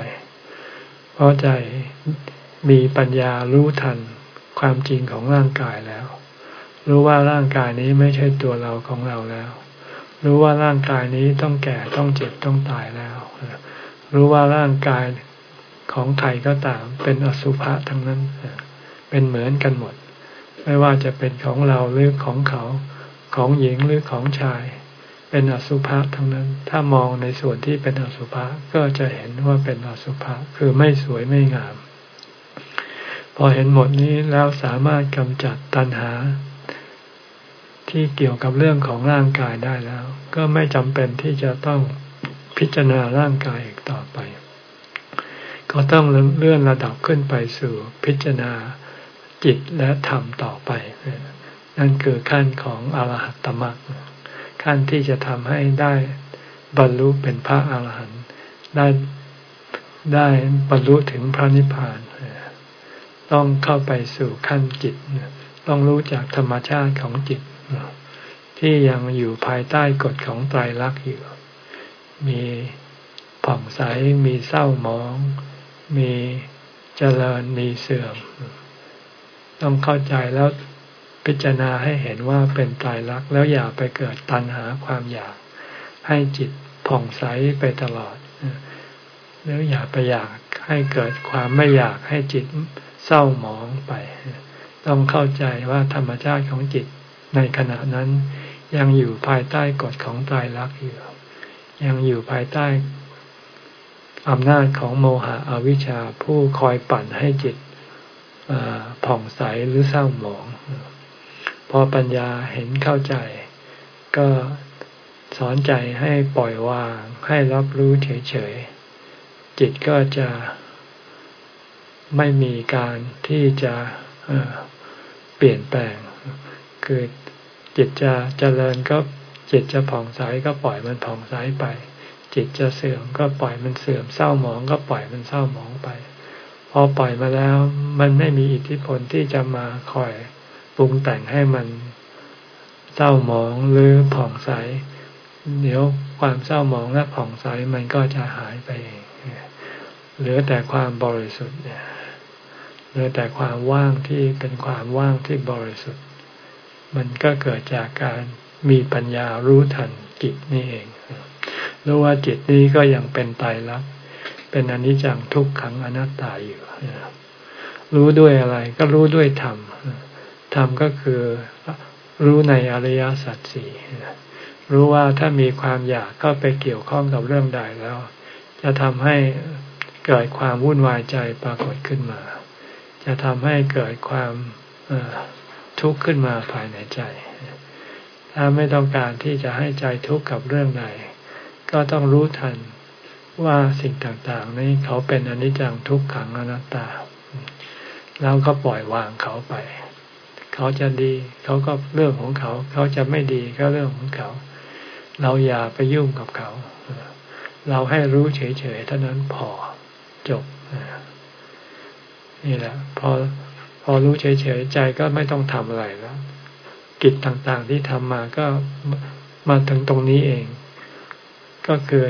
เพราะใจมีปัญญารู้ทันความจริงของร่างกายแล้ว รู้ว่าร่างกายนี้ไม่ใช่ตัวเราของเราแล้ว รู้ว่าร่างกายนี้ต้องแก่ต้องเจ็บต้องตายแล้ว รู้ว่าร่างกายของใครก็ตามเป็นอสุภะทั้งนั้นเเป็นเหมือนกันหมด ไม่ว่าจะเป็นของเราหรือของเขาของหญิงหรือของชาย เป็นอสุภะทั้งนั้น ถ้ามองในส่วนที่เป็นอสุภะก็จะเห็นว่าเป็นอสุภะคือไม่สวยไม่งาม พอเห็นหมดนี้แล้วสามารถกำจัดตัณหา ที่เกี่ยวกับเรื่องของร่างกายได้แล้ว ก็ไม่จำเป็นที่จะต้องพิจารณาร่างกายอีกต่อไป ก็ต้องเลื่อนระดับขึ้นไปสู่พิจารณา จิตและธรรมต่อไป นั่นคือขั้นของอรหัตตมรรคขั้นที่จะทำให้ได้บรรลุเป็นพระอาหารหันต์ได้ได้บรรลุถึงพระนิพพาน ต้องเข้าไปสู่ขั้นจิต ต้องรู้จักธรรมชาติของจิต ที่ยังอยู่ภายใต้กฎของไตรลักษณ์อยู่ มีผ่องใส มีเศร้าหมอง มีเจริญ มีเสื่อม ต้องเข้าใจแล้วพิจารณาให้เห็นว่าเป็นตายรักแล้วอย่าไปเกิดตัณหาความอยาก ให้จิตผ่องใสไปตลอดแล้วอย่าไปอยากให้เกิดความไม่อยากให้จิตเศร้าหมองไป ต้องเข้าใจว่าธรรมชาติของจิตในขณะนั้น ยังอยู่ภายใต้กฎของตายรักอยู่ ยังอยู่ภายใต้อำนาจของโมหะอวิชชาผู้คอยปั่นให้จิต ผ่องใสหรือเศร้าหมอง พอปัญญาเห็นเข้าใจ ก็สอนใจให้ปล่อยวาง ให้รับรู้เฉยๆ จิตก็จะไม่มีการที่จะเปลี่ยนแปลง คือจิตจะเจริญก็จิตจะผ่องใสก็ปล่อยมันผ่องใสไป จิตจะเสื่อมก็ปล่อยมันเสื่อมเศร้าหมองก็ปล่อยมันเศร้าหมองไป อปล่อยมาแล้ว มันไม่มีอิทธิพลที่จะมาคอยปรุงแต่งให้มันเศร้าหมองหรือผ่องใส เดี๋ยวความเศร้าหมองและผ่องใสมันก็จะหายไปเองเหลือแต่ความบริสุทธิ์เหลือแต่ความว่างที่เป็นความว่างที่บริสุทธิ์ มันก็เกิดจากการมีปัญญารู้ทันจิตนี่เองรู้ว่าจิตนี้ก็ยังเป็นไตรลักษณ เป็นอนิจจังทุกขังอนัตตาอยู่ รู้ด้วยอะไรก็รู้ด้วยธรรม ธรรมก็คือรู้ในอริยสัจสี่รู้ว่าถ้ามีความอยากก็ไปเกี่ยวข้องกับเรื่องใดแล้ว จะทำให้เกิดความวุ่นวายใจปรากฏขึ้นมา จะทำให้เกิดความทุกข์ขึ้นมาภายในใจ ถ้าไม่ต้องการที่จะให้ใจทุกข์กับเรื่องใดก็ต้องรู้ทัน ว่าสิ่งต่างๆนี้เขาเป็นอนิจจังทุกขังอนัตตา แล้วก็ปล่อยวางเขาไป เขาจะดี เขาก็เรื่องของเขา เขาจะไม่ดีก็เรื่องของเขา เราอย่าไปยุ่งกับเขา เราให้รู้เฉยๆเท่านั้นพอจบนี่แหละ พอพอรู้เฉยๆใจก็ไม่ต้องทำอะไรแล้วกิจต่างๆที่ทำมาก็มาถึงตรงนี้เอง ก็คือ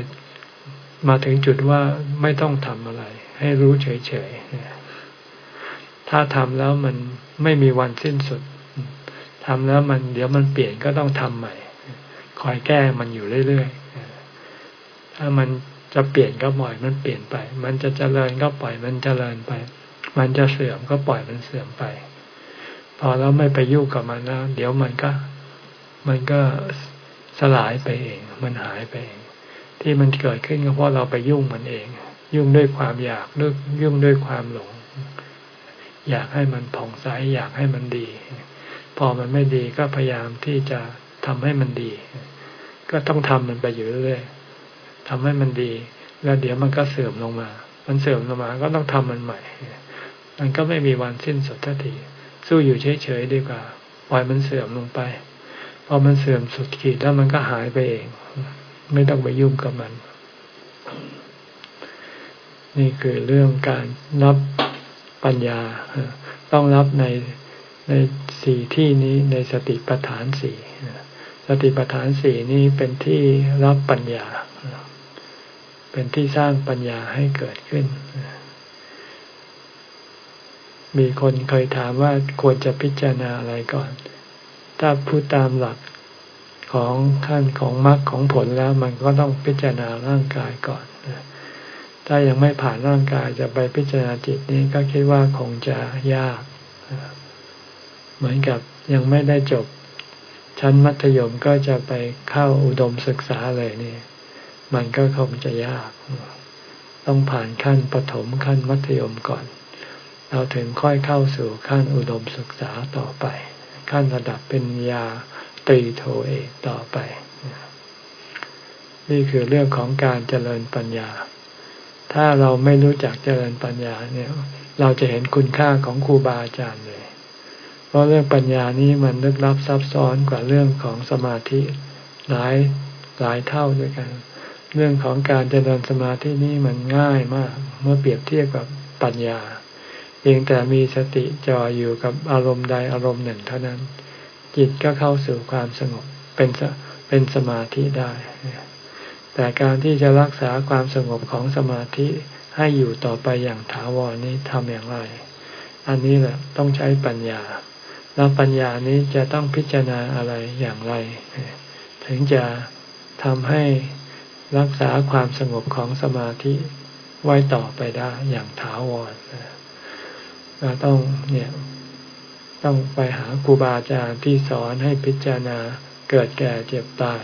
มาถึงจุดว่าไม่ต้องทำอะไร ให้รู้เฉยๆถ้าทำแล้วมันไม่มีวันสิ้นสุดทำแล้วมันเดี๋ยวมันเปลี่ยนก็ต้องทำใหม่ คอยแก้มันอยู่เรื่อยๆถ้ามันจะเปลี่ยนก็ปล่อยมันเปลี่ยนไป มันจะเจริญก็ปล่อยมันเจริญไป มันจะเสื่อมก็ปล่อยมันเสื่อมไป พอเราไม่ไปยุ่งกับมันแล้วเดี๋ยวมันก็ มันก็สลายไปเอง มันหายไปเอง ที่มันเกิดขึ้นก็เพราะเราไปยุ่งมันเอง ยุ่งด้วยความอยากยุ่งด้วยความหลง อยากให้มันผ่องใสอยากให้มันดี พอมันไม่ดีก็พยายามที่จะทำให้มันดี ก็ต้องทำมันไปอยู่เรื่อยทำให้มันดี แล้วเดี๋ยวมันก็เสื่อมลงมา มันเสื่อมลงมา ก็ต้องทำมันใหม่ มันก็ไม่มีวันสิ้นสุดทันทีสู้อยู่เฉยๆดีกว่า ปล่อยมันเสื่อมลงไป พอมันเสื่อมสุดขีดแล้วมันก็หายไปเอง ไม่ต้องไปยุ่งกับมัน นี่คือเรื่องการรับปัญญา ต้องรับในในสี่ที่นี้ในสติปัฏฐานสี่สติปัฏฐานสี่นี้เป็นที่รับปัญญา เป็นที่สร้างปัญญาให้เกิดขึ้น มีคนเคยถามว่าควรจะพิจารณาอะไรก่อน ถ้าพูดตามหลัก ของขั้นของมรรคของผลแล้วมันก็ต้องพิจารณาร่างกายก่อน ถ้ายังไม่ผ่านร่างกายจะไปพิจารณาจิตนี้ก็คิดว่าคงจะยาก เหมือนกับยังไม่ได้จบ ชั้นมัธยมก็จะไปเข้าอุดมศึกษาเลยนี่ มันก็คงจะยาก ต้องผ่านขั้นปฐมขั้นมัธยมก่อน เราถึงค่อยเข้าสู่ขั้นอุดมศึกษาต่อไป ขั้นระดับเป็นยา ตรีโทเอกต่อไป นี่คือเรื่องของการเจริญปัญญา ถ้าเราไม่รู้จักเจริญปัญญาเนี่ย เราจะเห็นคุณค่าของครูบาอาจารย์เลย เพราะเรื่องปัญญานี้มันลึกลับซับซ้อนกว่าเรื่องของสมาธิหลายหลายเท่าด้วยกัน เรื่องของการเจริญสมาธินี่มันง่ายมาก เมื่อเปรียบเทียบกับปัญญาเพียงแต่มีสติจ่ออยู่กับอารมณ์ใดอารมณ์หนึ่งเท่านั้น จิตก็เข้าสู่ความสงบเป็นเป็นสมาธิได้ แต่การที่จะรักษาความสงบของสมาธิให้อยู่ต่อไปอย่างถาวรนี้ทำอย่างไร อันนี้แหละต้องใช้ปัญญา แล้วปัญญานี้จะต้องพิจารณาอะไรอย่างไร ถึงจะทำให้รักษาความสงบของสมาธิไว้ต่อไปได้อย่างถาวรเราต้องเนี่ย ต้องไปหาครูบาอาจารย์ที่สอนให้พิจารณาเกิดแก่เจ็บตาย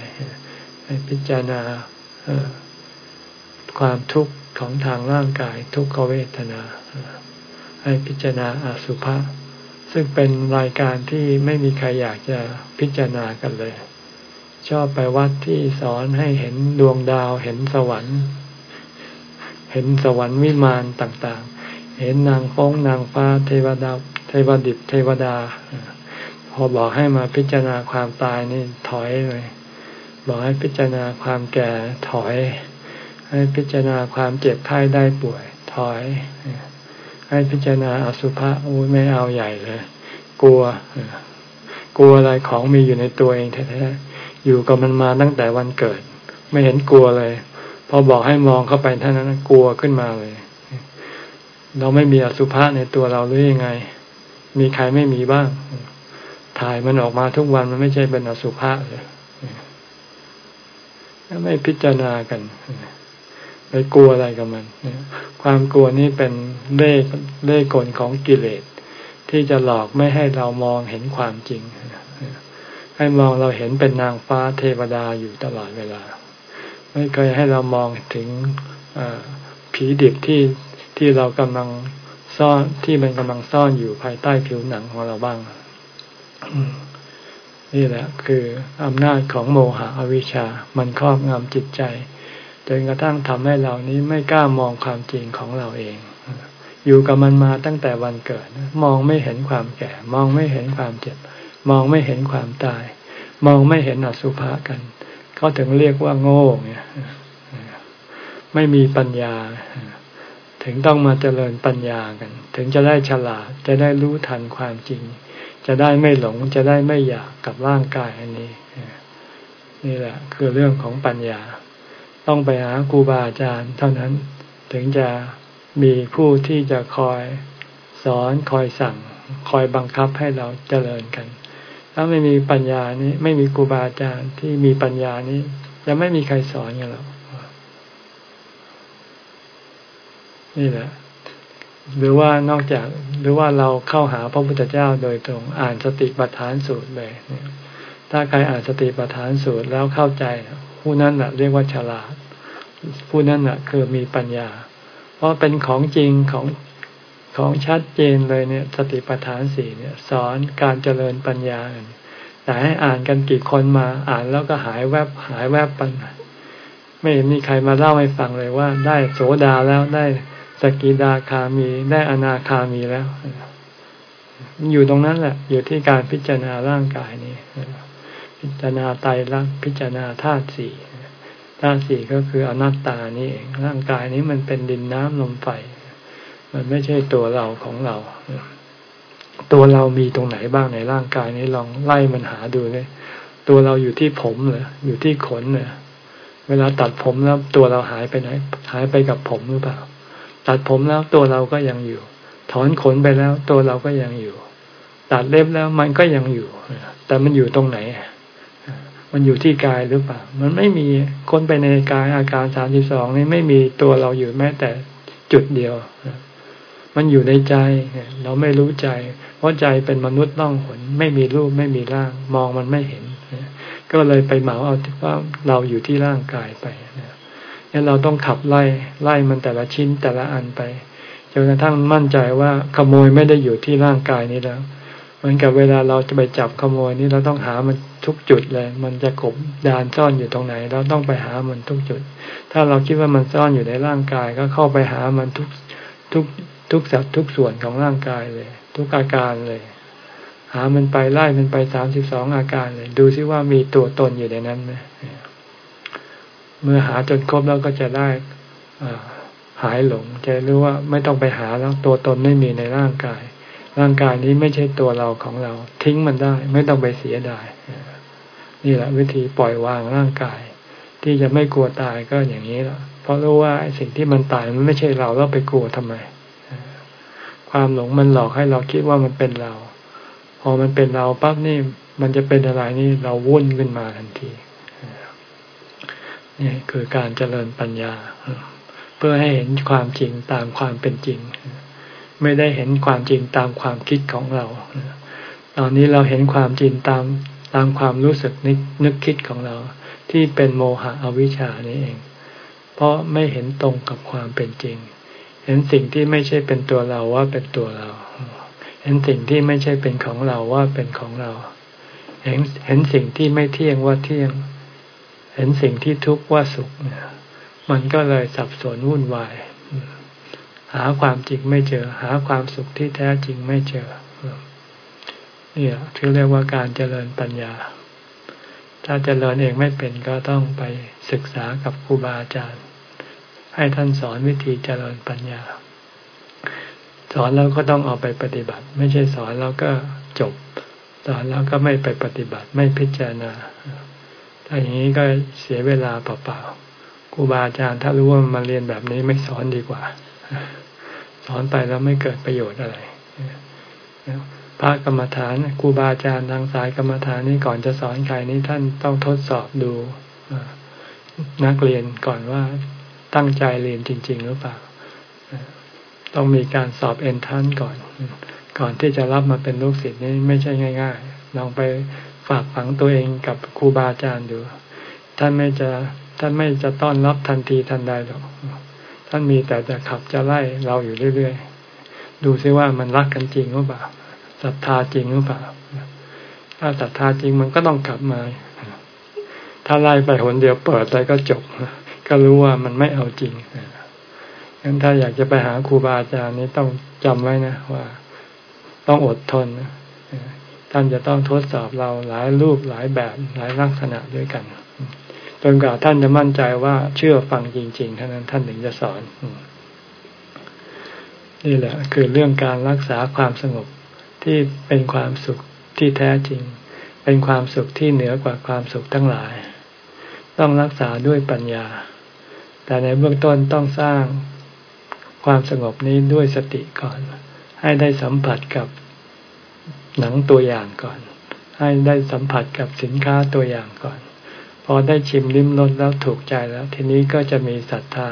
ให้พิจารณาความทุกข์ของทางร่างกายทุกขเวทนา ให้พิจารณาอสุภะซึ่งเป็นรายการที่ไม่มีใครอยากจะพิจารณากันเลย ชอบไปวัดที่สอนให้เห็นดวงดาวเห็นสวรรค์ เห็นสวรรค์วิมานต่างๆ เห็นนางฟ้องนางฟ้าเทวดา เทวดิบเทวดา พอบอกให้มาพิจารณาความตายนี่ถอยเลยบอกให้พิจารณาความแก่ถอย ให้พิจารณาความเจ็บไข้ได้ป่วย ถอย ให้พิจารณาอสุภะอุ้ยไม่เอาใหญ่เลย กลัว กลัวอะไรของมีอยู่ในตัวเองแท้ๆอยู่กับมันมาตั้งแต่วันเกิด ไม่เห็นกลัวเลย พอบอกให้มองเข้าไปเท่านั้นกลัวขึ้นมาเลย เราไม่มีอสุภะในตัวเราหรือยังไง มีใครไม่มีบ้าง ถ่ายมันออกมาทุกวันมันไม่ใช่เป็นอสุภะเลยไม่พิจารณากันไปกลัวอะไรกับมันความกลัวนี้เป็นเล่เล่กลของกิเลส ที่จะหลอกไม่ให้เรามองเห็นความจริง ให้มองเราเห็นเป็นนางฟ้าเทวดาอยู่ตลอดเวลา ไม่เคยให้เรามองถึงผีดิบที่ที่เรากำลัง ซ่อนที่มันกำลังซ่อนอยู่ภายใต้ผิวหนังของเราบ้าง นี่แหละ คืออำนาจของโมหะอวิชชา มันครอบงำจิตใจจจนกระทั่งทำให้เรานี้ไม่กล้ามองความจริงของเราเอง อยู่กับมันมาตั้งแต่วันเกิด มองไม่เห็นความแก่ มองไม่เห็นความเจ็บ มองไม่เห็นความตาย มองไม่เห็นอสุภะกันก็ถึงเรียกว่าโง่เนี่ยไม่มีปัญญา ถึงต้องมาเจริญปัญญากัน ถึงจะได้ฉลาดจะได้รู้ทันความจริง จะได้ไม่หลงจะได้ไม่อยากกับร่างกายอันนี้ นี่แหละ คือเรื่องของปัญญา ต้องไปหาครูบาอาจารย์ เท่านั้นถึงจะมีผู้ที่จะคอยสอนคอยสั่ง คอยบังคับให้เราเจริญกัน ถ้าไม่มีปัญญานี้ ไม่มีครูบาอาจารย์ที่มีปัญญานี้จะไม่มีใครสอนกันหรอก นี่แหละ หรือว่านอกจากหรือว่าเราเข้าหาพระพุทธเจ้าโดยตรงอ่านสติปัฏฐานสูตรเลยถ้าใครอ่านสติปัฏฐานสูตรแล้วเข้าใจ ผู้นั้นแหะเรียกว่าฉลาด ผู้นั้นแหะคือมีปัญญา เพราะเป็นของจริงของของชัดเจนเลยเนี่ยสติปัฏฐานสี่เนี่ย สอนการเจริญปัญญาแต่ให้อ่านกันกี่คนมาอ่านแล้วก็หายแวบหายแวบไปไม่เห็นมีใครมาเล่าให้ฟังเลยว่า ได้โสดาแล้วได้ สกิดาคามีได้อนาคามีแล้ว อยู่ตรงนั้นแหละ อยู่ที่การพิจารณาร่างกายนี้ พิจารณาไตรลักษณ์พิจารณาธาตุสี่ธาตุสี่ก็คืออนัตตานี่เองร่างกายนี้มันเป็นดินน้ำลมไฟมันไม่ใช่ตัวเราของเรา ตัวเรามีตรงไหนบ้างในร่างกายนี้ลองไล่มันหาดูเลยตัวเราอยู่ที่ผมเหรออยู่ที่ขนเนี่ยเวลาตัดผมแล้วตัวเราหายไปไหน หายไปกับผมหรือเปล่า ตัดผมแล้วตัวเราก็ยังอยู่ ถอนขนไปแล้วตัวเราก็ยังอยู่ ตัดเล็บแล้วมันก็ยังอยู่ แต่มันอยู่ตรงไหน มันอยู่ที่กายหรือเปล่า มันไม่มีคนไปในกายอาการสามสิบสองนี่ไม่มีตัวเราอยู่แม้แต่จุดเดียว มันอยู่ในใจ เราไม่รู้ใจ เพราะใจเป็นมนุษย์ล่องหนไม่มีรูปไม่มีร่าง มองมันไม่เห็น ก็เลยไปเหมาเอาว่าเราอยู่ที่ร่างกายไปนี่ เราต้องขับไล่ไล่มันแต่ละชิ้นแต่ละอันไปจนกระทั่งมั่นใจว่าขโมยไม่ได้อยู่ที่ร่างกายนี้แล้วเหมือนกับเวลาเราจะไปจับขโมยนี้เราต้องหามันทุกจุดเลย มันจะกบดานซ่อนอยู่ตรงไหน เราต้องไปหามันทุกจุด ถ้าเราคิดว่ามันซ่อนอยู่ในร่างกาย ก็เข้าไปหามันทุกทุกทุกสัดทุกส่วนของร่างกายเลย ทุกอาการเลย หามันไปไล่มันไปสามสิบสองอาการเลย ดูซิว่ามีตัวตนอยู่ในนั้นไหม เมื่อหาจนครบแล้วก็จะได้หายหลงจะรู้ว่าไม่ต้องไปหาแล้วตัวตนไม่มีในร่างกาย ร่างกายนี้ไม่ใช่ตัวเราของเรา ทิ้งมันได้ ไม่ต้องไปเสียดายนี่แหละวิธีปล่อยวางร่างกาย ที่จะไม่กลัวตายก็อย่างนี้แหละเพราะรู้ว่าสิ่งที่มันตายมันไม่ใช่เราแล้วไปกลัวทำไม ความหลงมันหลอกให้เราคิดว่ามันเป็นเรา พอมันเป็นเราปั๊บนี่มันจะเป็นอะไรนี่เราวุ่นขึ้นมาทันที นี่คือการเจริญปัญญา เพื่อให้เห็นความจริงตามความเป็นจริง ไม่ได้เห็นความจริงตามความคิดของเรา ตอนนี้เราเห็นความจริงตามตามความรู้สึกนึกนึกคิดของเรา ที่เป็นโมหะอวิชชานี่เอง เพราะไม่เห็นตรงกับความเป็นจริง เห็นสิ่งที่ไม่ใช่เป็นตัวเราว่าเป็นตัวเรา เห็นสิ่งที่ไม่ใช่เป็นของเราว่าเป็นของเรา เห็นเห็นสิ่งที่ไม่เที่ยงว่าเที่ยง ห็นสิ่งที่ทุกข์ว่าสุขมันก็เลยสับสนวุ่นวาย หาความจริงไม่เจอ หาความสุขที่แท้จริงไม่เจอเนี่ยที่เรียกว่าการเจริญปัญญา ถ้าเจริญเองไม่เป็นก็ต้องไปศึกษากับครูบาอาจารย์ ให้ท่านสอนวิธีเจริญปัญญา สอนแล้วก็ต้องเอาไปปฏิบัติ ไม่ใช่สอนแล้วก็จบ สอนแล้วก็ไม่ไปปฏิบัติไม่พิจารณา ถ้าอย่างนี้ก็เสียเวลาเปล่าๆครูบาอาจารย์ ถ้ารู้ว่ามาเรียนแบบนี้ไม่สอนดีกว่า สอนไปแล้วไม่เกิดประโยชน์อะไรพระกรรมฐานครูบาอาจารย์ทางสายกรรมฐานนี่ก่อนจะสอนใครนี่ท่านต้องทดสอบดูนักเรียนก่อนว่าตั้งใจเรียนจริง ๆ หรือเปล่าต้องมีการสอบเอนทันก่อน ก่อนที่จะรับมาเป็นลูกศิษย์นี่ไม่ใช่ง่าย ๆ ลองไป ฝากฝังตัวเองกับครูบาอาจารย์ดู ท่านไม่จะท่านไม่จะต้อนรับทันทีทันใดหรอก ท่านมีแต่จะขับจะไล่เราอยู่เรื่อยๆ ดูซิว่ามันรักกันจริงหรือเปล่าศรัทธาจริงหรือเปล่า ถ้าศรัทธาจริงมันก็ต้องกลับมา ถ้าไล่ไปหนเดียวเปิดไรก็จบ ก็รู้ว่ามันไม่เอาจริงงั้นถ้าอยากจะไปหาครูบาอาจารย์นี้ต้องจำไว้นะว่า ต้องอดทน ท่านจะต้องทดสอบเราหลายรูปหลายแบบหลายลักษณะด้วยกันจนกว่าท่านจะมั่นใจว่าเชื่อฟังจริงๆเท่านั้นท่านถึงจะสอน นี่แหละ คือเรื่องการรักษาความสงบที่เป็นความสุขที่แท้จริง เป็นความสุขที่เหนือกว่าความสุขทั้งหลาย ต้องรักษาด้วยปัญญา แต่ในเบื้องต้นต้องสร้างความสงบนี้ด้วยสติก่อน ให้ได้สัมผัสกับ หนังตัวอย่างก่อน ให้ได้สัมผัสกับสินค้าตัวอย่างก่อน พอได้ชิมลิ้มรสแล้วถูกใจแล้ว ทีนี้ก็จะมีศรัทธา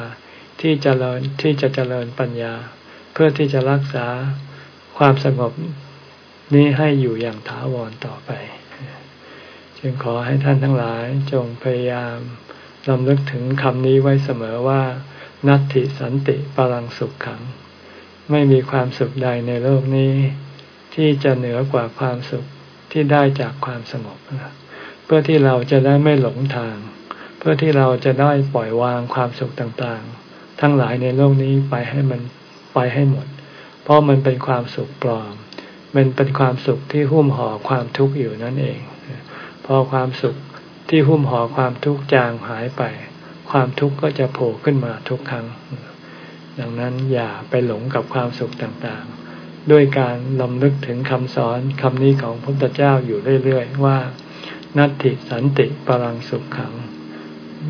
ที่จเจริญที่จะเจริญปัญญา เพื่อที่จะรักษาความสงบนี้ให้อยู่อย่างถาวรต่อไป จึงขอให้ท่านทั้งหลายจงพยายามลำลึกถึงคำนี้ไว้เสมอว่า นัตติสันติปรังสุขขัง ไม่มีความสุขใดในโลกนี้ ที่จะเหนือกว่าความสุขที่ได้จากความสงบเพื่อที่เราจะได้ไม่หลงทาง เพื่อที่เราจะได้ปล่อยวางความสุขต่างๆ ทั้งหลายในโลกนี้ไปให้มันไปให้หมด เพราะมันเป็นความสุขปลอม มันเป็นความสุขที่หุ้มห่อความทุกข์อยู่นั่นเอง พอความสุขที่หุ้มห่อความทุกข์จางหายไป ความทุกข์ก็จะโผล่ขึ้นมาทุกครั้ง ดังนั้นอย่าไปหลงกับความสุขต่างๆ ด้วยการลำลึกถึงคำสอนคำนี้ของพระพุทธเจ้าอยู่เรื่อยๆ ว่า นัตติสันติปรังสุขขัง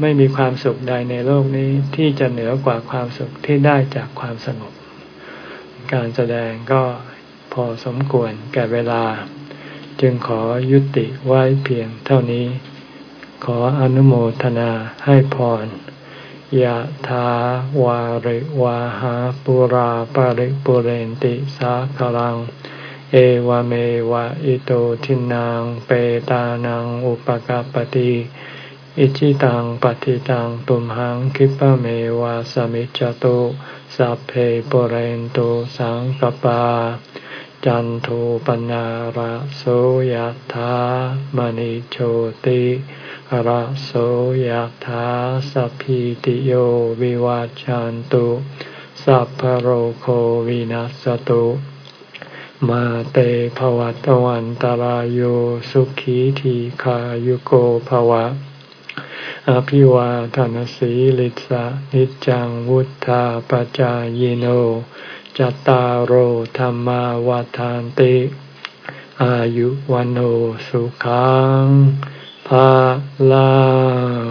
ไม่มีความสุขใดในโลกนี้ที่จะเหนือกว่าความสุขที่ได้จากความสงบ การแสดงก็พอสมควรแก่เวลา จึงขอยุติไว้เพียงเท่านี้ ขออนุโมทนาให้พร ยะถาวาริวาหาปุราปาริปุเรนติสากลัง เอวเมวะอิโตทินังเปตานังอุปกาปติอิจิตังปฏิตังตุมหังคิปะเมวะสมิจจตุสัพเพปุเรนตุสังกปา จันโทปนาระโสยธามณิโชติ ระโสยธาสัพพิติโยวิวาจันตุ สัพพโรโควินัสตุ มาเตภวัตวันตารโยสุขีทีขายุโกภวะ อภิวาทานสีลิสานิจังวุธาปจายโนจตารโหธรรมาวาทานติ อายุวันโอสุขัง ภาลัง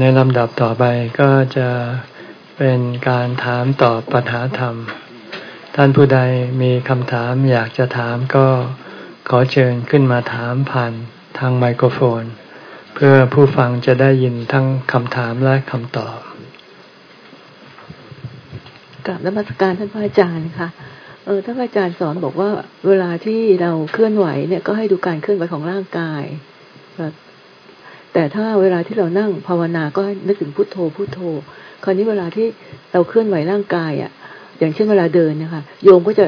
ในลำดับต่อไปก็จะเป็นการถามตอบปัญหาธรรม ท่านผู้ใดมีคำถามอยากจะถามก็ขอเชิญขึ้นมาถามผ่านทางไมโครโฟน เพื่อผู้ฟังจะได้ยินทั้งคำถามและคำตอบ กลับนมัสการท่านพระอาจารย์ค่ะ เออท่านพระอาจารย์สอนบอกว่า เวลาที่เราเคลื่อนไหวเนี่ยก็ให้ดูการเคลื่อนไหวของร่างกาย แต่ถ้าเวลาที่เรานั่งภาวนาก็นึกถึงพุทโธพุทโธ คราวนี้เวลาที่เราเคลื่อนไหวร่างกายอะ อย่างเช่นเวลาเดินนี่ยค่ะโยมก็จะ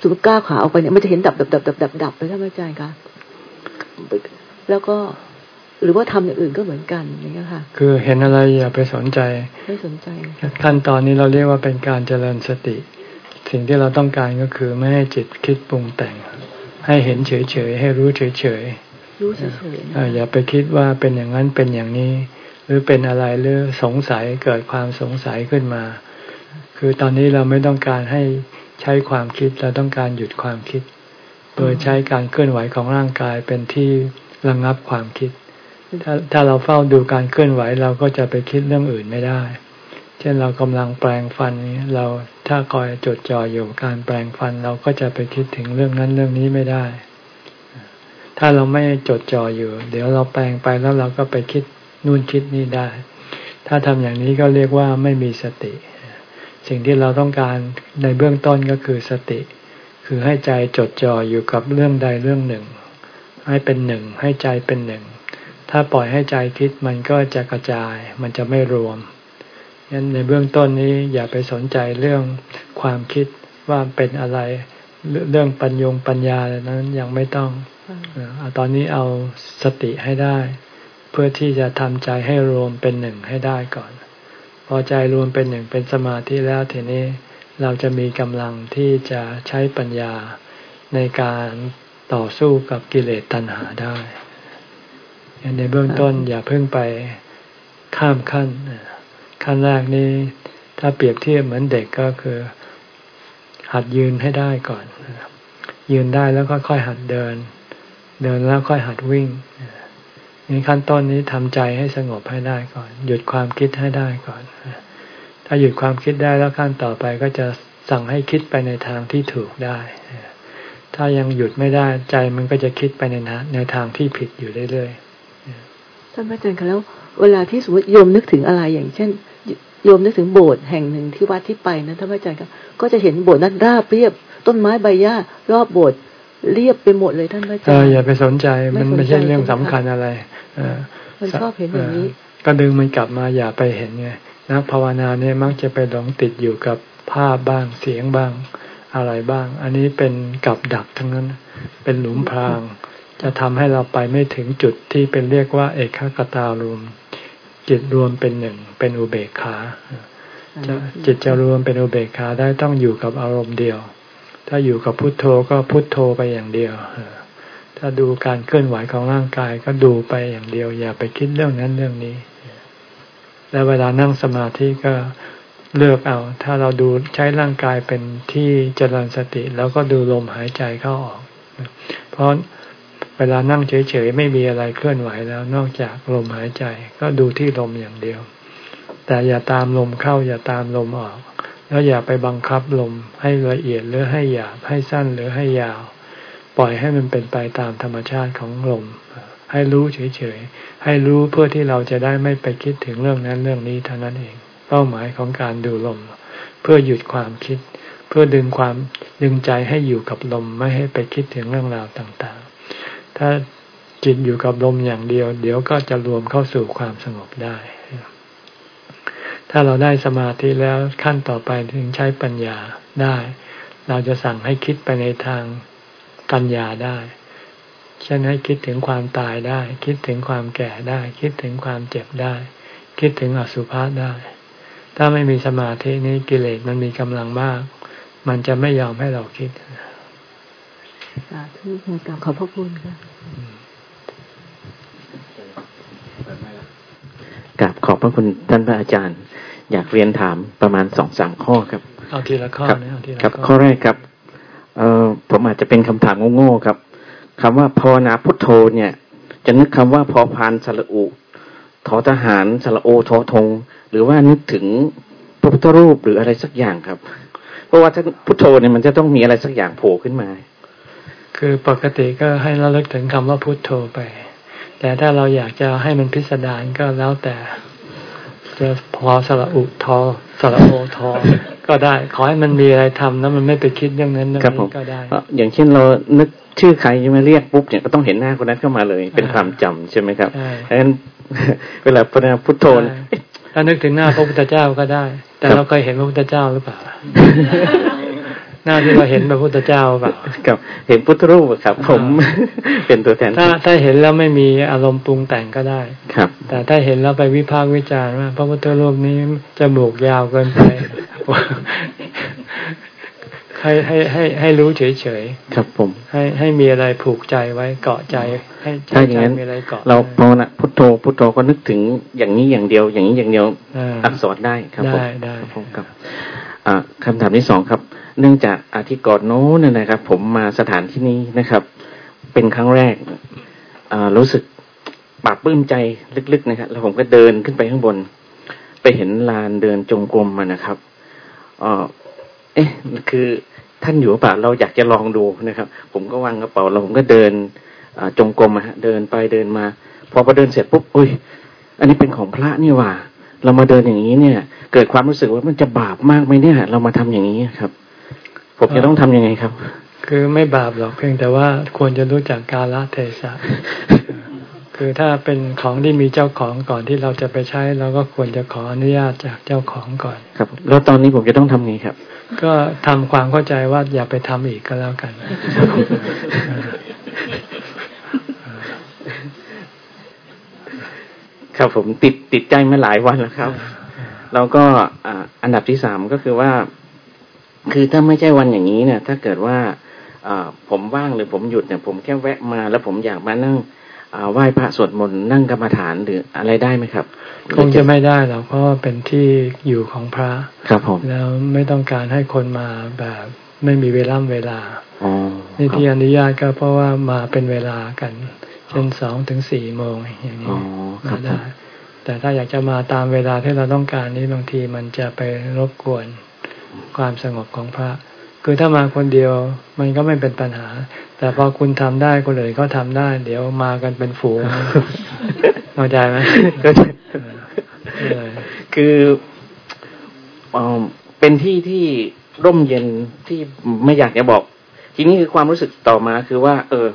สุกก้าวขาออกไปเนี่ยมันจะเห็นดับดับดับดับดับดับไปท่านพระอาจารย์คะแล้วก็ หรือว่าทำอย่างอื่นก็เหมือนกันอย่างนี้ค่ะ คือเห็นอะไรอย่าไปสนใจไม่สนใจขั้นตอนนี้เราเรียกว่าเป็นการเจริญสติ สิ่งที่เราต้องการก็คือไม่ให้จิตคิดปรุงแต่ง ให้เห็นเฉยๆให้รู้เฉยๆรู้เฉยๆอย่าไปคิดว่าเป็นอย่างนั้นเป็นอย่างนี้ หรือเป็นอะไรหรือสงสัยเกิดความสงสัยขึ้นมา คือตอนนี้เราไม่ต้องการให้ใช้ความคิดเราต้องการหยุดความคิด โดยใช้การเคลื่อนไหวของร่างกายเป็นที่ระงงับความคิด ถ้าถ้าเราเฝ้าดูการเคลื่อนไหวเราก็จะไปคิดเรื่องอื่นไม่ได้ เช่นเรากำลังแปลงฟันนี้เราถ้าคอยจดจ่ออยู่การแปลงฟันเราก็จะไปคิดถึงเรื่องนั้นเรื่องนี้ไม่ได้ ถ้าเราไม่จดจ่ออยู่ เดี๋ยวเราแปลงไปแล้วเราก็ไปคิดนู่นคิดนี่ได้ ถ้าทำอย่างนี้ก็เรียกว่าไม่มีสติ สิ่งที่เราต้องการในเบื้องต้นก็คือสติ คือให้ใจจดจ่ออยู่กับเรื่องใดเรื่องหนึ่ง ให้เป็นหนึ่ง ให้ใจเป็นหนึ่ง ถ้าปล่อยให้ใจคิดมันก็จะกระจาย มันจะไม่รวมยันในเบื้องต้นนี้อย่าไปสนใจเรื่องความคิดว่าเป็นอะไร เรื่องปัญญงปัญญาอะไรนั้นยังไม่ต้องอตอนนี้เอาสติให้ได้ เพื่อที่จะทำใจให้รวมเป็นหนึ่งให้ได้ก่อน พอใจรวมเป็นหนึ่งเป็นสมาธิแล้วทีนี้เราจะมีกำลังที่จะใช้ปัญญาในการต่อสู้กับกิเลสตัณหาได้ ในเบื้องต้นอย่าเพิ่งไปข้ามขั้น ขั้นแรกนี้ ถ้าเปรียบเทียบเหมือนเด็กก็คือ หัดยืนให้ได้ก่อน ยืนได้แล้วก็ค่อยหัดเดิน เดินแล้วค่อยหัดวิ่งนี่ขั้นต้นนี้ทำใจให้สงบให้ได้ก่อน หยุดความคิดให้ได้ก่อน ถ้าหยุดความคิดได้แล้วขั้นต่อไปก็จะสั่งให้คิดไปในทางที่ถูกได้ ถ้ายังหยุดไม่ได้ใจมันก็จะคิดไปในนะในทางที่ผิดอยู่เรื่อยๆ ท่านพระอาจารย์คะแล้ว เวลาที่สมมติโยมนึกถึงอะไรอย่างเช่นโยมนึกถึงโบสถ์แห่งหนึ่งที่วัดที่ไปนะท่านพระอาจารย์ก็จะเห็นโบสถ์นั้นราบเรียบ ต้นไม้ใบหญ้ารอบโบสถ์เรียบไปหมดเลยท่านพระอาจารย์อย่าไปสนใจมันไม่ใช่เรื่องสำคัญอะไรอมันชอบเห็นอย่างนี้ ก็ดึงมันกลับมาอย่าไปเห็นไงนักภาวนาเนี่ยมักจะไปหลงติดอยู่กับภาพบ้างเสียงบ้างอะไรบ้าง อันนี้เป็นกับดักทั้งนั้น เป็นหลุมพราง จะทำให้เราไปไม่ถึงจุดที่เป็นเรียกว่า เอกขตารวม จิตรวมเป็นหนึ่งเป็นอุเบกขาจิตจะรวมเป็นอุเบกขาได้ต้องอยู่กับอารมณ์เดียว ถ้าอยู่กับพุทโธก็พุทโธไปอย่างเดียวถ้าดูการเคลื่อนไหวของร่างกายก็ดูไปอย่างเดียว อย่าไปคิดเรื่องนั้นเรื่องนี้ แล้วเวลานั่งสมาธิก็เลือกเอา ถ้าเราดูใช้ร่างกายเป็นที่เจริญสติ แล้วก็ดูลมหายใจเข้าออก เพราะ เวลานั่งเฉยๆไม่มีอะไรเคลื่อนไหวแล้ว นอกจากลมหายใจ ก็ดูที่ลมอย่างเดียว แต่อย่าตามลมเข้าอย่าตามลมออก แล้วอย่าไปบังคับลมให้ละเอียดหรือให้หยาบให้สั้นหรือให้ยาว ปล่อยให้มันเป็นไปตามธรรมชาติของลม ให้รู้เฉยๆ ให้รู้เพื่อที่เราจะได้ไม่ไปคิดถึงเรื่องนั้นเรื่องนี้เท่านั้นเอง เป้าหมายของการดูลม เพื่อหยุดความคิด เพื่อดึงความดึงใจให้อยู่กับลมไม่ให้ไปคิดถึงเรื่องราวต่างๆ ถ้าจิตอยู่กับลมอย่างเดียว เดี๋ยวก็จะรวมเข้าสู่ความสงบได้ ถ้าเราได้สมาธิแล้วขั้นต่อไปถึงใช้ปัญญาได้ เราจะสั่งให้คิดไปในทางปัญญาได้เช่นให้คิดถึงความตายได้ คิดถึงความแก่ได้ คิดถึงความเจ็บได้ คิดถึงอสุภะได้ ถ้าไม่มีสมาธินี้กิเลสมันมีกำลังมาก มันจะไม่ยอมให้เราคิด สาธุกับขอบพระคุณค่ะกับขอบพระคุณท่านพระอาจารย์ อยากเรียนถามประมาณสองสามข้อครับ เอาทีละข้อนะเอาทีละครับข้อแรกครับเอ่อผมอาจจะเป็นคำถามโง่ๆครับคำว่าภาวนาพุทโธเนี่ย จะนึกคำว่าพอพานสระอุทอทหารสระโอทอทง หรือว่านึกถึงพระพุทธรูปหรืออะไรสักอย่างครับ เพราะว่าถ้าพุทโธเนี่ยมันจะต้องมีอะไรสักอย่างโผล่ขึ้นมา คือปกติก็ให้เราเลิกถึงคำว่าพุทโธไป แต่ถ้าเราอยากจะให้มันพิสดารก็แล้วแต่จะพอสระอุทอสระโอทอก็ได้ ขอให้มันมีอะไรทำแล้วมันไม่ไปคิดอย่างนั้นก็ได้อย่างเช่นเรานึกชื่อใครจะมาเรียกปุ๊บเนี่ยก็ต้องเห็นหน้าคนนั้นเข้ามาเลย เป็นความจำใช่ไหมครับดังนั้นเวลาพระพุทโธถ้านึกถึงหน้าพระพุทธเจ้าก็ได้ แต่เราเคยเห็นพระพุทธเจ้าหรือเปล่า หน้าที่เราเห็นพระพุทธเจ้าเปล่ากับเห็นพุทธรูปครับ ผมเป็นตัวแทน ถ้าถ้าเห็นแล้วไม่มีอารมณ์ปรุงแต่งก็ได้ครับ แต่ถ้าเห็นแล้วไปวิพากษ์วิจารณ์ว่า พระพุทธรูปนี้จะบุกยาวเกินไปให้ให้ให้ให้รู้เฉยเฉยครับผม ให้ให้มีอะไรผูกใจไว้เกาะใจ ให้ใจมีอะไรเกาะ เราพอนะพุทโธพุทโธก็นึกถึงอย่างนี้อย่างเดียว อย่างนี้อย่างเดียว อักษรได้ครับผมได้ได้ครับคำถามที่สองครับ เนื่องจากอาทิตย์ก่อนโน้นนะครับ ผมมาสถานที่นี้นะครับ เป็นครั้งแรกรู้สึกปากปลื้มใจลึกๆนะครับ แล้วผมก็เดินขึ้นไปข้างบน ไปเห็นลานเดินจงกรมมานะครับเอ๊ะคือท่านอยู่ป่าเราอยากจะลองดูนะครับ ผมก็วางกระเป๋าแล้วผมก็เดินจงกรมฮะเดินไปเดินมา พอพอเดินเสร็จปุ๊บอุ้ย อันนี้เป็นของพระนี่ว่า เรามาเดินอย่างนี้เนี่ย เกิดความรู้สึกว่ามันจะบาปมากไหมเนี่ย เรามาทำอย่างนี้ครับ ผมจะต้องทํำยังไงครับ คือไม่บาปหรอกเพียงแต่ว่าควรจะรู้จักกาลเทศะคือถ้าเป็นของที่มีเจ้าของก่อนที่เราจะไปใช้เราก็ควรจะขออนุญาตจากเจ้าของก่อนครับ แล้วตอนนี้ผมจะต้องทำไงครับ ก็ทำความเข้าใจว่าอย่าไปทำอีกก็แล้วกัน ครับผมติดติดใจมาหลายวันแล้วครับ แล้วก็อันดับที่สามก็คือว่า คือถ้าไม่ใช่วันอย่างนี้เนี่ยถ้าเกิดว่าผมว่างหรือผมหยุดเนี่ย ผมแค่แวะมา แล้วผมอยากมานั่งไหว้พระสวดมนต์นั่งกรรมฐานหรืออะไรได้ไหมครับ คงจะไม่ได้หรอกเพราะว่าเป็นที่อยู่ของพระครับผมแล้วไม่ต้องการให้คนมาแบบไม่มีเวลาเวลานี่ที่อนุญาตก็เพราะว่ามาเป็นเวลากันเช่นสองถึงสี่โมงอย่างนี้มาได้แต่ถ้าอยากจะมาตามเวลาที่เราต้องการนี้บางทีมันจะไปรบกวน ความสงบของพระ คือถ้ามาคนเดียวมันก็ไม่เป็นปัญหา แต่พอคุณทำได้คนอื่นก็ทำได้ เดี๋ยวมากันเป็นฝูงเข้าใจไหมก็คือเป็นที่ที่ร่มเย็นที่ไม่อยากจะบอก ทีนี้คือความรู้สึกต่อมาคือว่า เออ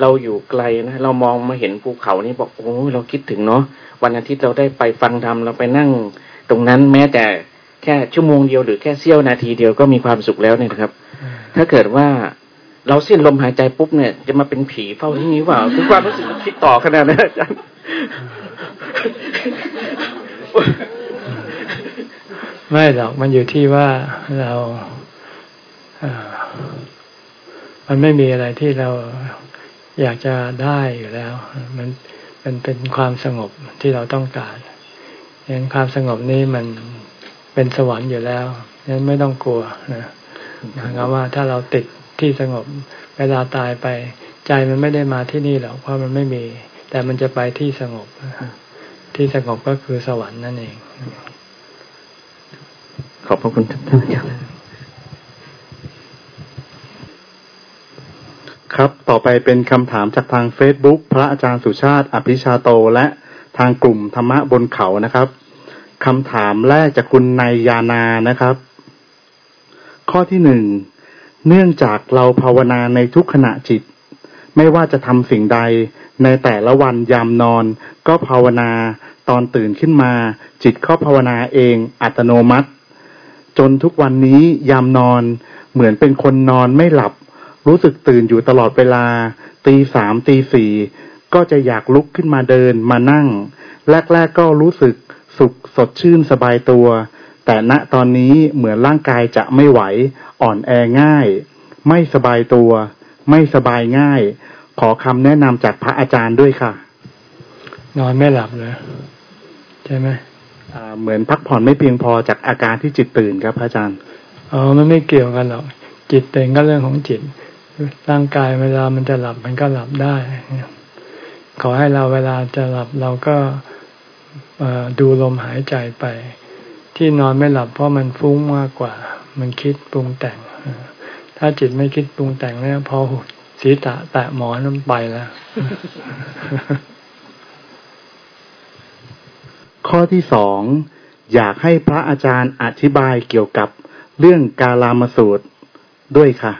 เราอยู่ไกลนะเรามองมาเห็นภูเขานี่บอกโอ้เราคิดถึงเนาะวันอาทิตย์เราได้ไปฟังธรรมเราไปนั่ง ตรงนั้นแม้แต่ แค่ชั่วโมงเดียวหรือแค่เสี้ยวนาทีเดียวก็มีความสุขแล้วเนี่ยครับ ถ้าเกิดว่าเราสิ้นลมหายใจปุ๊บเนี่ย จะมาเป็นผีเฝ้าที่นี้ว่าคือความรู้สึกคิดต่อขนาดนั้นอาจารย์ไม่หรอกมันอยู่ที่ว่าเรามันไม่มีอะไรที่เราอยากจะได้อยู่แล้ว มันมันเป็นความสงบที่เราต้องการเห็นความสงบนี้มัน เป็นสวรรค์อยู่แล้วนั้นไม่ต้องกลัวนะหมายความว่าถ้าเราติดที่สงบเวลาตายไป ใจมันไม่ได้มาที่นี่หรอกเพราะมันไม่มี แต่มันจะไปที่สงบที่สงบก็คือสวรรค์นั่นเอง ขอบพระคุณท่านครับครับ ต่อไปเป็นคำถามจากทาง Facebook พระอาจารย์สุชาติ อภิชาโตและทางกลุ่มธรรมะบนเขานะครับ คำถามแรกจากคุณนายยานานะครับ ข้อที่หนึ่งเนื่องจากเราภาวนาในทุกขณะจิต ไม่ว่าจะทำสิ่งใด ในแต่ละวันยามนอน ก็ภาวนาตอนตื่นขึ้นมา จิตก็ภาวนาเองอัตโนมัติ จนทุกวันนี้ยามนอน เหมือนเป็นคนนอนไม่หลับ รู้สึกตื่นอยู่ตลอดเวลา ตีสามตีสี่ก็จะอยากลุกขึ้นมาเดินมานั่ง แรก ๆ ก็รู้สึก สุขสดชื่นสบายตัว แต่ณตอนนี้เหมือนร่างกายจะไม่ไหว อ่อนแอง่าย ไม่สบายตัว ไม่สบายง่าย ขอคำแนะนำจากพระอาจารย์ด้วยค่ะ นอนไม่หลับเลยใช่ไหมเหมือนพักผ่อนไม่เพียงพอจากอาการที่จิตตื่นครับพระอาจารย์อ๋อมันไม่เกี่ยวกันหรอก จิตตื่นก็เรื่องของจิต ร่างกายเวลามันจะหลับมันก็หลับได้ ขอให้เราเวลาจะหลับเราก็ ดูลมหายใจไป ที่นอนไม่หลับเพราะมันฟุ้งมากกว่า มันคิดปรุงแต่ง ถ้าจิตไม่คิดปรุงแต่งแล้วพอศีรษะแตะหมอนมันไปแล้ว ข้อที่สองอยากให้พระอาจารย์อธิบายเกี่ยวกับเรื่องกาลามสูตรด้วยค่ะ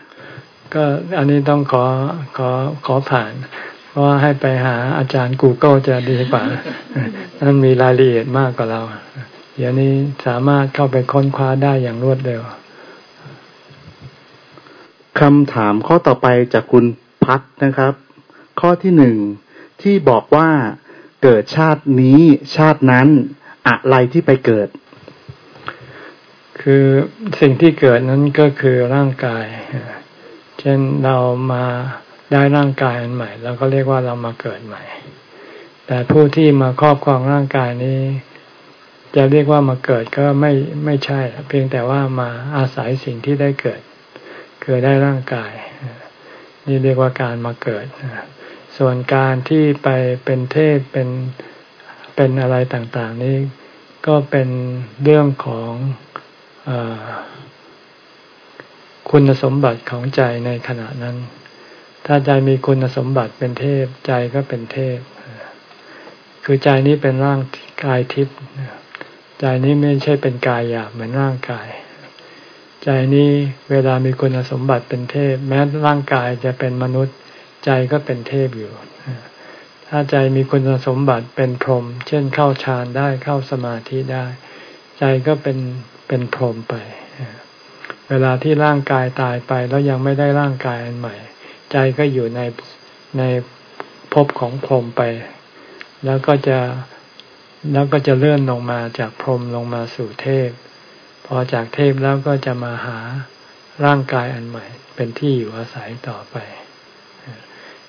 ก็อันนี้ต้องขอขอขอผ่าน เพราะว่าให้ไปหาอาจารย์ Google จะดีกว่านั่นมีรายละเอียดมากกว่าเรา เดี๋ยวนี้สามารถเข้าไปค้นคว้าได้อย่างรวดเร็วคำถามข้อต่อไปจากคุณพัฒนะครับ ข้อที่หนึ่งที่บอกว่าเกิดชาตินี้ชาตินั้นอะไรที่ไปเกิด คือสิ่งที่เกิดนั้นก็คือร่างกาย เช่นเรามา ได้ร่างกายอันใหม่เราก็เรียกว่าเรามาเกิดใหม่ แต่ผู้ที่มาครอบครองร่างกายนี้ จะเรียกว่ามาเกิดก็ไม่ไม่ใช่ เพียงแต่ว่ามาอาศัยสิ่งที่ได้เกิดเกิดได้ร่างกาย นี่เรียกว่าการมาเกิด ส่วนการที่ไปเป็นเทพเป็นเป็นอะไรต่างๆ นี้ก็เป็นเรื่องของอคุณสมบัติของใจในขณะนั้น ถ้าใจมีคุณสมบัติเป็นเทพ ใจก็เป็นเทพ คือใจนี้เป็นร่างกายทิพย์ใจนี้ไม่ใช่เป็นกายหยาบเหมือนร่างกาย ใจนี้เวลามีคุณสมบัติเป็นเทพ แม้ร่างกายจะเป็นมนุษย์ ใจก็เป็นเทพอยู่ถถ้าใจมีคุณสมบัติเป็นพรหมเช่นเข้าฌานได้เข้าสมาธิได้ ใจก็เป็นเป็นพรหมไป เวลาที่ร่างกายตายไปแล้วยังไม่ได้ร่างกายอันใหม่ ใจก็อยู่ในในภพของพรหมไป แล้วก็จะแล้วก็จะเลื่อนลงมาจากพรหมลงมาสู่เทพ พอจากเทพแล้วก็จะมาหาร่างกายอันใหม่ เป็นที่อยู่อาศัยต่อไป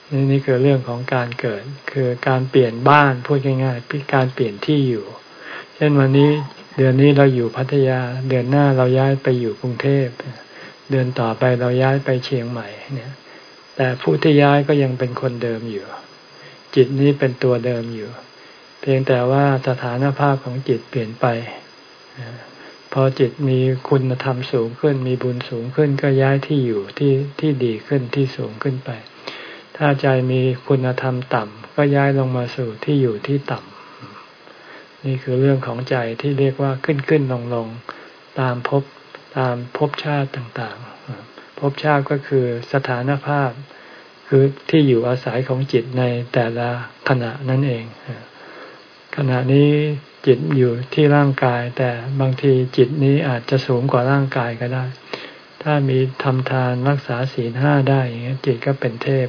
นี่นี่คือเรื่องของการเกิด คือการเปลี่ยนบ้านพูดง่ายๆการเปลี่ยนที่อยู่ เช่นวันนี้เดือนนี้เราอยู่พัทยา เดือนหน้าเราย้ายไปอยู่กรุงเทพ เดือนต่อไปเราย้ายไปเชียงใหม่เนี่ย แต่ผู้ที่ย้ายก็ยังเป็นคนเดิมอยู่ จิตนี้เป็นตัวเดิมอยู่ เพียงแต่ว่าสถานภาพของจิตเปลี่ยนไปพอจิตมีคุณธรรมสูงขึ้น มีบุญสูงขึ้นก็ย้ายที่อยู่ที่ที่ดีขึ้นที่สูงขึ้นไป ถ้าใจมีคุณธรรมต่ำก็ย้ายลงมาสู่ที่อยู่ที่ต่ำนี่คือเรื่องของใจที่เรียกว่าขึ้นขึ้นลงลงตามภพตามภพชาติต่าง ภพชาติก็คือสถานภาพ คือที่อยู่อาศัยของจิตในแต่ละขณะนั่นเอง ขณะนี้จิตอยู่ที่ร่างกาย แต่บางทีจิตนี้อาจจะสูงกว่าร่างกายก็ได้ ถ้ามีทำทานรักษาศีลห้าได้อย่างนี้จิตก็เป็นเทพ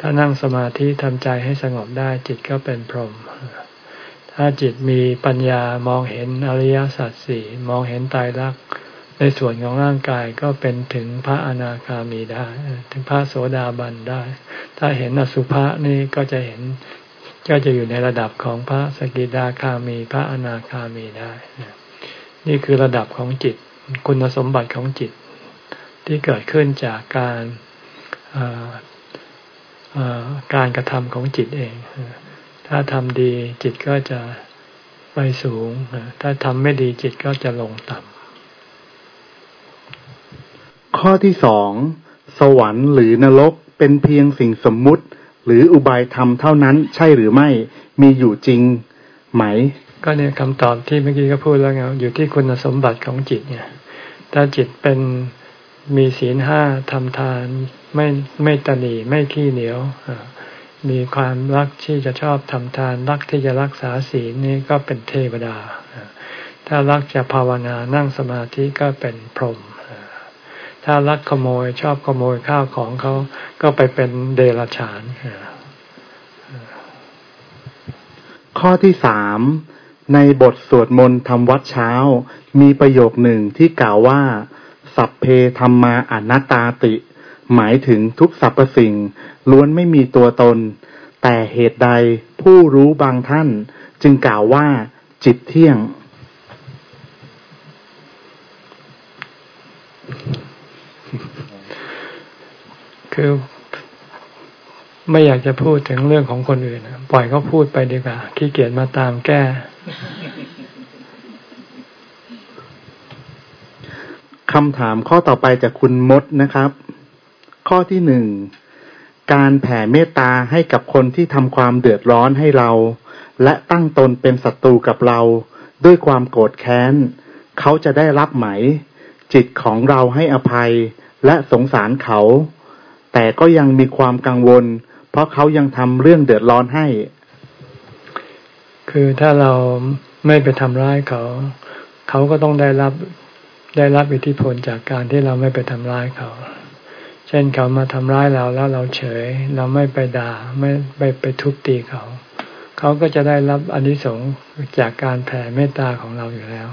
ถ้านั่งสมาธิทำใจให้สงบได้จิตก็เป็นพรหมถ้าจิตมีปัญญามองเห็นอริยสัจสี่มองเห็นตายรัก ในส่วนของร่างกายก็เป็นถึงพระอนาคามีได้ ถึงพระโสดาบันได้ ถ้าเห็นอสุภะนี่ก็จะเห็นก็จะอยู่ในระดับของพระสกิดาคามี พระอนาคามีได้ นี่คือระดับของจิต คุณสมบัติของจิต ที่เกิดขึ้นจากการการกระทำของจิตเอง ถ้าทำดีจิตก็จะไปสูง ถ้าทำไม่ดีจิตก็จะลงต่ำ ข้อที่สองสวรรค์หรือนรกเป็นเพียงสิ่งสมมุติ หรืออุบายธรรมเท่านั้น ใช่หรือไม่มีอยู่จริงไหม ก็เนี่ยคำตอบที่เมื่อกี้ก็พูดแล้วไงอยู่ที่คุณสมบัติของจิตเนี่ยถ้าจิตเป็นมีศีลห้าทำทานไม่ไม่ตนีไม่ขี้เหนียวมีความรักที่จะชอบทำทาน รักที่จะรักษาศีลนี่ก็เป็นเทวดา ถ้ารักจะภาวนานั่งสมาธิก็เป็นพรหม ถ้ารักขโมยชอบขโมยข้าวของเขาก็ไปเป็นเดรัจฉานข้อที่สามในบทสวดมนต์ทำวัดเช้า มีประโยคหนึ่งที่กล่าวว่า สัพเพธรรมาอนัตตาติ หมายถึงทุกสรรพสิ่ง ล้วนไม่มีตัวตน แต่เหตุใดผู้รู้บางท่าน จึงกล่าวว่า จิตเที่ยง คือไม่อยากจะพูดถึงเรื่องของคนอื่นปล่อยเขาพูดไปดีกว่าขี้เกียจมาตามแก้ คำถามข้อต่อไปจากคุณมดนะครับ ข้อที่หนึ่ง การแผ่เมตตาให้กับคนที่ทำความเดือดร้อนให้เรา และตั้งตนเป็นศัตรูกับเรา ด้วยความโกรธแค้น เขาจะได้รับไหม จิตของเราให้อภัย และสงสารเขา แต่ก็ยังมีความกังวล เพราะเขายังทำเรื่องเดือดร้อนให้ คือถ้าเราไม่ไปทำร้ายเขา เขาก็ต้องได้รับได้รับอิทธิพลจากการที่เราไม่ไปทำร้ายเขา เช่นเขามาทำร้ายเราแล้วเราเฉย เราไม่ไปด่าไม่ไปไปทุบตีเขา เขาก็จะได้รับอนิสงส์จากการแผ่เมตตาของเราอยู่แล้ว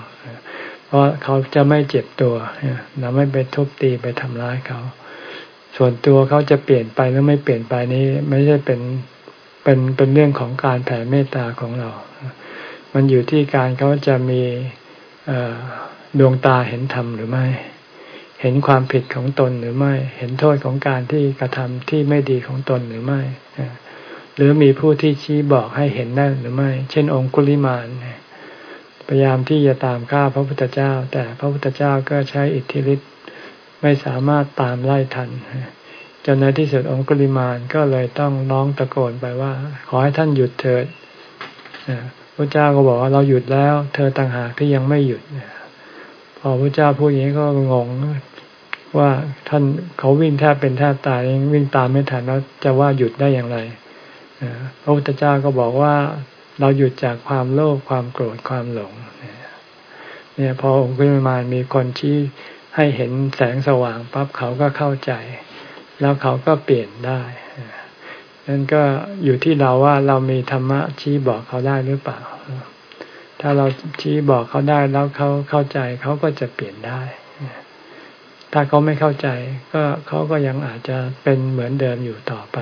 เพราะเขาจะไม่เจ็บตัวเราไม่ไปทุบตีไปทำร้ายเขา ส่วนตัวเขาจะเปลี่ยนไปหรือไม่เปลี่ยนไปนี้ ไม่ใช่เป็นเป็นเป็นเรื่องของการแผ่เมตตาของเรา มันอยู่ที่การเขาจะมีดวงตาเห็นธรรมหรือไม่ เห็นความผิดของตนหรือไม่ เห็นโทษของการที่กระทำที่ไม่ดีของตนหรือไม่ หรือมีผู้ที่ชี้บอกให้เห็นได้หรือไม่ เช่นองคุลิมาน พยายามที่จะตามฆ่าพระพุทธเจ้า แต่พระพุทธเจ้าก็ใช้อิทธิฤทธิ์ไม่สามารถตามไล่ทันจนในที่สุดองคุลิมานก็เลยต้องร้องตะโกนไปว่า ขอให้ท่านหยุดเถิดพระเจ้าก็บอกว่าเราหยุดแล้ว เธอต่างหากที่ยังไม่หยุดพอพระเจ้าพูดอย่างนี้ก็งงว่าท่านเขาวิ่งแทบเป็นแทบตายวิ่งตามไม่ทันแล้วจะว่าหยุดได้อย่างไรพระพุทธเจ้าก็บอกว่า เราหยุดจากความโลภความโกรธความหลงเนี่ยพอองค์กุมามีคนชี้ให้เห็นแสงสว่างปั๊บเขาก็เข้าใจ แล้วเขาก็เปลี่ยนได้นั่นก็อยู่ที่เราว่าเรามีธรรมะชี้บอกเขาได้หรือเปล่า ถ้าเราชี้บอกเขาได้แล้วเขาเข้าใจเขาก็จะเปลี่ยนได้ ถ้าเขาไม่เข้าใจก็เขาก็ยังอาจจะเป็นเหมือนเดิมอยู่ต่อไป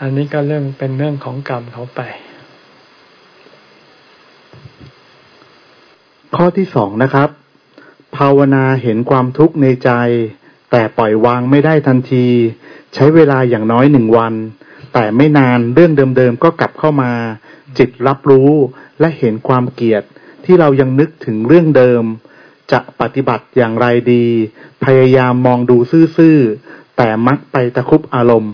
อันนี้ก็เรื่องเป็นเรื่องของกรรมเขาไป ข้อที่สองนะครับ ภาวนาเห็นความทุกข์ในใจ แต่ปล่อยวางไม่ได้ทันที ใช้เวลาอย่างน้อยหนึ่งวัน แต่ไม่นานเรื่องเดิมๆก็กลับเข้ามา จิตรับรู้และเห็นความเกลียดที่เรายังนึกถึงเรื่องเดิม จะปฏิบัติอย่างไรดี พยายามมองดูซื่อๆแต่มักไปตะคุบอารมณ์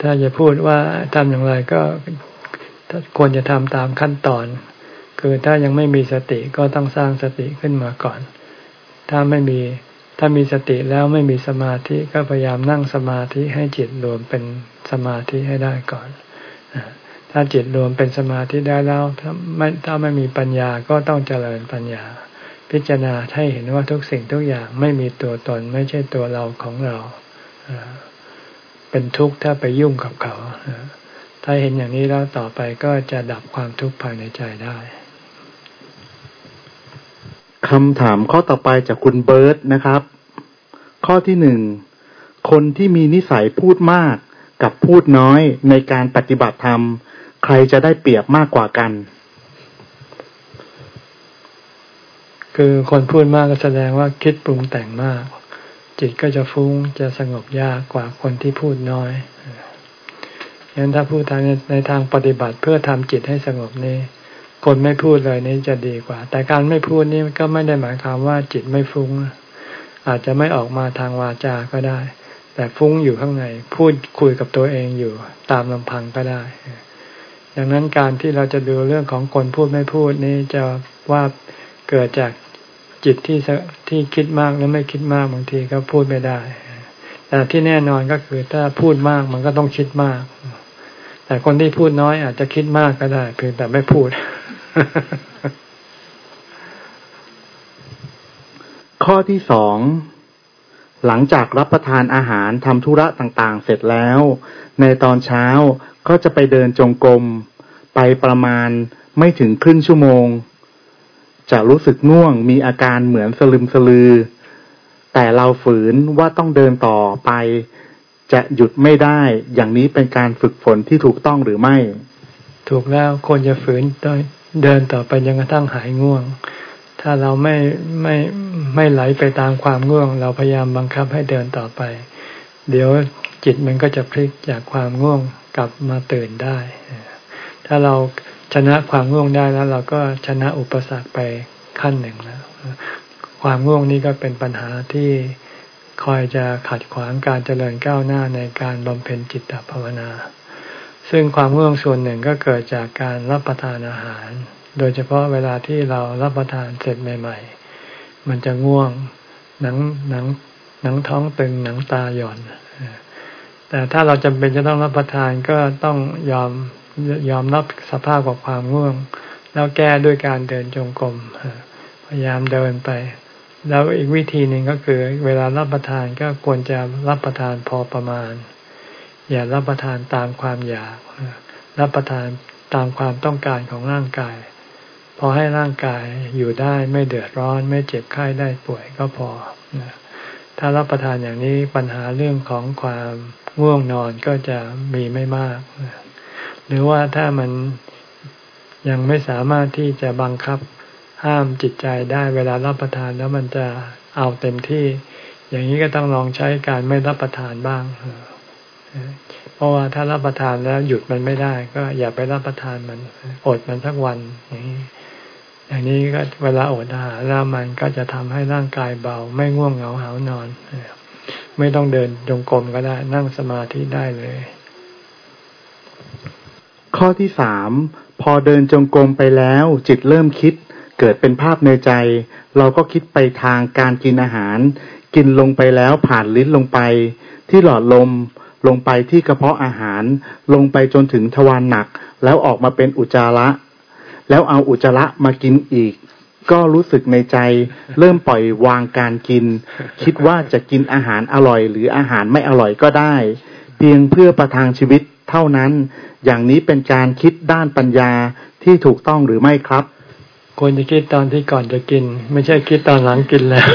ถ้าจะพูดว่าทำอย่างไรก็ควรจะทำตามขั้นตอน คือถ้ายังไม่มีสติก็ต้องสร้างสติขึ้นมาก่อน ถ้าไม่มีถ้ามีสติแล้วไม่มีสมาธิก็พยายามนั่งสมาธิให้จิตรวมเป็นสมาธิให้ได้ก่อน ถ้าจิตรวมเป็นสมาธิได้แล้วถ้าไม่ถ้าไม่มีปัญญาก็ต้องเจริญปัญญา พิจารณาให้เห็นว่าทุกสิ่งทุกอย่างไม่มีตัวตนไม่ใช่ตัวเราของเรา เป็นทุกข์ถ้าไปยุ่งกับเขา ถ้าเห็นอย่างนี้แล้วต่อไปก็จะดับความทุกข์ภายในใจได้ คำถามข้อต่อไปจากคุณเบิร์ตนะครับ ข้อที่หนึ่งคนที่มีนิสัยพูดมากกับพูดน้อยในการปฏิบัติธรรม ใครจะได้เปรียบมากกว่ากัน คือคนพูดมากก็แสดงว่าคิดปรุงแต่งมาก จิตก็จะฟุ้งจะสงบยากกว่าคนที่พูดน้อยงั้นถ้าพูดทางในทางปฏิบัติเพื่อทำจิตให้สงบนี่ คนไม่พูดเลยนี่จะดีกว่า แต่การไม่พูดนี่ก็ไม่ได้หมายความว่าจิตไม่ฟุ้ง อาจจะไม่ออกมาทางวาจาก็ได้ แต่ฟุ้งอยู่ข้างใน พูดคุยกับตัวเองอยู่ตามลำพังก็ได้ ดังนั้นการที่เราจะดูเรื่องของคนพูดไม่พูดนี่จะว่าเกิดจากจิตที่ที่คิดมากหรือไม่คิดมากบางทีก็พูดไม่ได้ แต่ที่แน่นอนก็คือถ้าพูดมากมันก็ต้องคิดมาก แต่คนที่พูดน้อยอาจจะคิดมากก็ได้เพียงแต่ไม่พูด ข้อที่สองหลังจากรับประทานอาหารทำธุระต่างๆ เสร็จแล้ว ในตอนเช้าก็จะไปเดินจงกรมไปประมาณไม่ถึงครึ่งชั่วโมง จะรู้สึกง่วงมีอาการเหมือนสลึมสลือ แต่เราฝืนว่าต้องเดินต่อไป จะหยุดไม่ได้ อย่างนี้เป็นการฝึกฝนที่ถูกต้องหรือไม่ ถูกแล้วคนจะฝืนได้ เดินต่อไปจนกระทั่งหายง่วง ถ้าเราไม่ไม่ไม่ไหลไปตามความง่วง เราพยายามบังคับให้เดินต่อไป เดี๋ยวจิตมันก็จะพลิกจากความง่วงกลับมาตื่นได้ ถ้าเราชนะความง่วงได้แล้ว เราก็ชนะอุปสรรคไปขั้นหนึ่งแล้วความง่วงนี้ก็เป็นปัญหาที่คอยจะขัดขวางการเจริญก้าวหน้าในการบำเพ็ญจิตตภาวนา ซึ่งความง่วงส่วนหนึ่งก็เกิดจากการรับประทานอาหาร โดยเฉพาะเวลาที่เรารับประทานเสร็จใหม่ ๆ มันจะง่วงหนังหนังหนังท้องตึงหนังตาหย่อน แต่ถ้าเราจำเป็นจะต้องรับประทานก็ต้องยอมยอมรับสภาพของความง่วง แล้วแก้ด้วยการเดินจงกรมพยายามเดินไป แล้วอีกวิธีหนึ่งก็คือ เวลารับประทานก็ควรจะรับประทานพอประมาณ อย่ารับประทานตามความอยาก รับประทานตามความต้องการของร่างกาย พอให้ร่างกายอยู่ได้ไม่เดือดร้อน ไม่เจ็บไข้ได้ป่วยก็พอ ถ้ารับประทานอย่างนี้ปัญหาเรื่องของความง่วงนอนก็จะมีไม่มาก หรือว่าถ้ามันยังไม่สามารถที่จะบังคับห้ามจิตใจได้เวลารับประทานแล้วมันจะเอาเต็มที่ อย่างนี้ก็ต้องลองใช้การไม่รับประทานบ้างเเพราะว่าถ้ารับประทานแล้วหยุดมันไม่ได้ ก็อย่าไปรับประทานมัน อดมันสักวันอย่างนี้อย่างนี้ก็เวลาอดอาหารแล้วมันก็จะทำให้ร่างกายเบา ไม่ง่วงเหงาหานอน ไม่ต้องเดินจงกรมก็ได้ นั่งสมาธิได้เลย ข้อที่สามพอเดินจงกรมไปแล้ว จิตเริ่มคิด เกิดเป็นภาพในใจ เราก็คิดไปทางการกินอาหาร กินลงไปแล้วผ่านลิ้นลงไป ที่หลอดลม ลงไปที่กระเพาะอาหาร ลงไปจนถึงทวารหนัก แล้วออกมาเป็นอุจจาระ แล้วเอาอุจจาระมากินอีก ก็รู้สึกในใจ เริ่มปล่อยวางการกิน คิดว่าจะกินอาหารอร่อย หรืออาหารไม่อร่อยก็ได้ เพียงเพื่อประทังชีวิตเท่านั้น อย่างนี้เป็นการคิดด้านปัญญาที่ถูกต้องหรือไม่ครับควรจะคิดตอนที่ก่อนจะกิน ไม่ใช่คิดตอนหลังกินแล้ว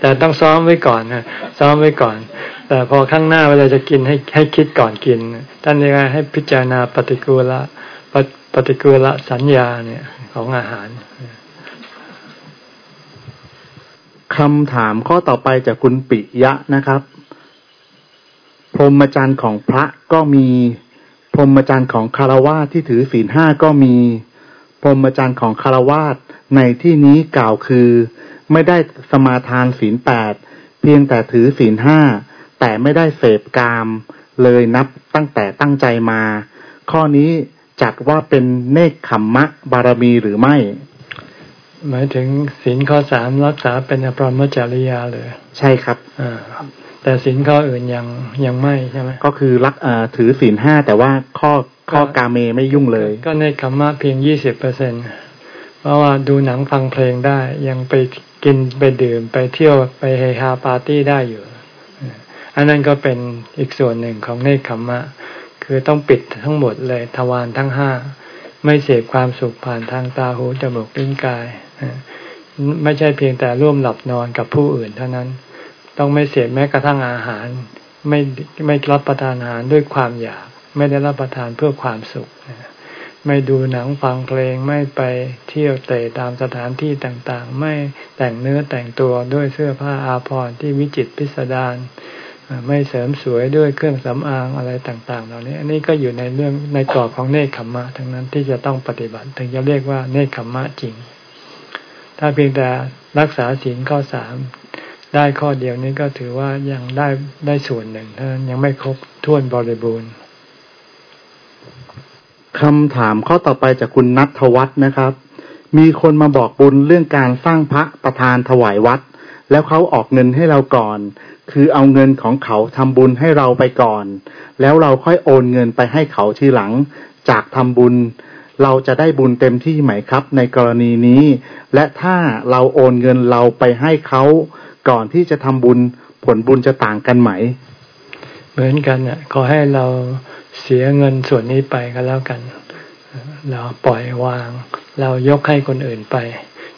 แต่ต้องซ้อมไว้ก่อนนะซ้อมไว้ก่อน แต่พอข้างหน้าเวลาจะกินให้ให้คิดก่อนกินท่านเรียกให้พิจารณาปฏิกูละปฏิกูละสัญญาเนี่ยของอาหารคำถามข้อต่อไปจากคุณปิยะนะครับ พรหมจรรย์ของพระก็มี พรหมจรรย์ของคารวาสที่ถือศีลห้าก็มี พรหมจรรย์ของคารวาสในที่นี้กล่าวคือ ไม่ได้สมาทานศีลแปดเพียงแต่ถือศีลห้าแต่ไม่ได้เสพกาม เลยนับตั้งแต่ตั้งใจมา ข้อนี้จัดว่าเป็นเนคขมมะบารมีหรือไม่ หมายถึงศีลข้อสามรักษาเป็นอภรรมจริยาเลย ใช่ครับอ่าแต่ศีลข้ออื่นยังยังไม่ใช่ไหมก็คือรักเอ่อถือศีลห้าแต่ว่าข้อข้อกาเมไม่ยุ่งเลย ก็ในคำว่าเพียงยี่สิบเปอร์เซ็นเพราะว่าดูหนังฟังเพลงได้ยังไป กินไปดื่มไปเที่ยวไปเฮฮาปาร์ตี้ได้อยู่ อันนั้นก็เป็นอีกส่วนหนึ่งของเนคขมมะ คือต้องปิดทั้งหมดเลยทวารทั้งห้าไม่เสพความสุขผ่านทางตาหูจมูกลิ้นกาย ไม่ใช่เพียงแต่ร่วมหลับนอนกับผู้อื่นเท่านั้น ต้องไม่เสพแม้กระทั่งอาหาร ไม่ไม่รับประทานอาหารด้วยความอยาก ไม่ได้รับประทานเพื่อความสุข ไม่ดูหนังฟังเพลงไม่ไปเที่ยวเตะตามสถานที่ต่างๆ ไม่แต่งเนื้อแต่งตัวด้วยเสื้อผ้าอาภรณ์ที่วิจิตพิสดารไม่เสริมสวยด้วยเครื่องสำอางอะไรต่าง ๆ เหล่านี้ อันนี้ก็อยู่ในเรื่องในกรอบของเนคขมมะทั้งนั้นที่จะต้องปฏิบัติ ถึงจะเรียกว่าเนคขมมะจริง ถ้าเพียงแต่รักษาศีลข้อสามได้ข้อเดียวนี้ก็ถือว่ายังได้ได้ส่วนหนึ่งเท่านั้นยังไม่ครบถ้วนบริบูรณ์ คำถามข้อต่อไปจากคุณนัทวัฒน์นะครับ มีคนมาบอกบุญเรื่องการสร้างพระประธานถวายวัด แล้วเขาออกเงินให้เราก่อน คือเอาเงินของเขาทำบุญให้เราไปก่อน แล้วเราค่อยโอนเงินไปให้เขาทีหลัง จากทำบุญ เราจะได้บุญเต็มที่ไหมครับ ในกรณีนี้ และถ้าเราโอนเงินเราไปให้เขาก่อนที่จะทำบุญผลบุญจะต่างกันไหม เหมือนกันอะขอให้เรา เสียเงินส่วนนี้ไปก็แล้วกัน เราปล่อยวาง เรายกให้คนอื่นไป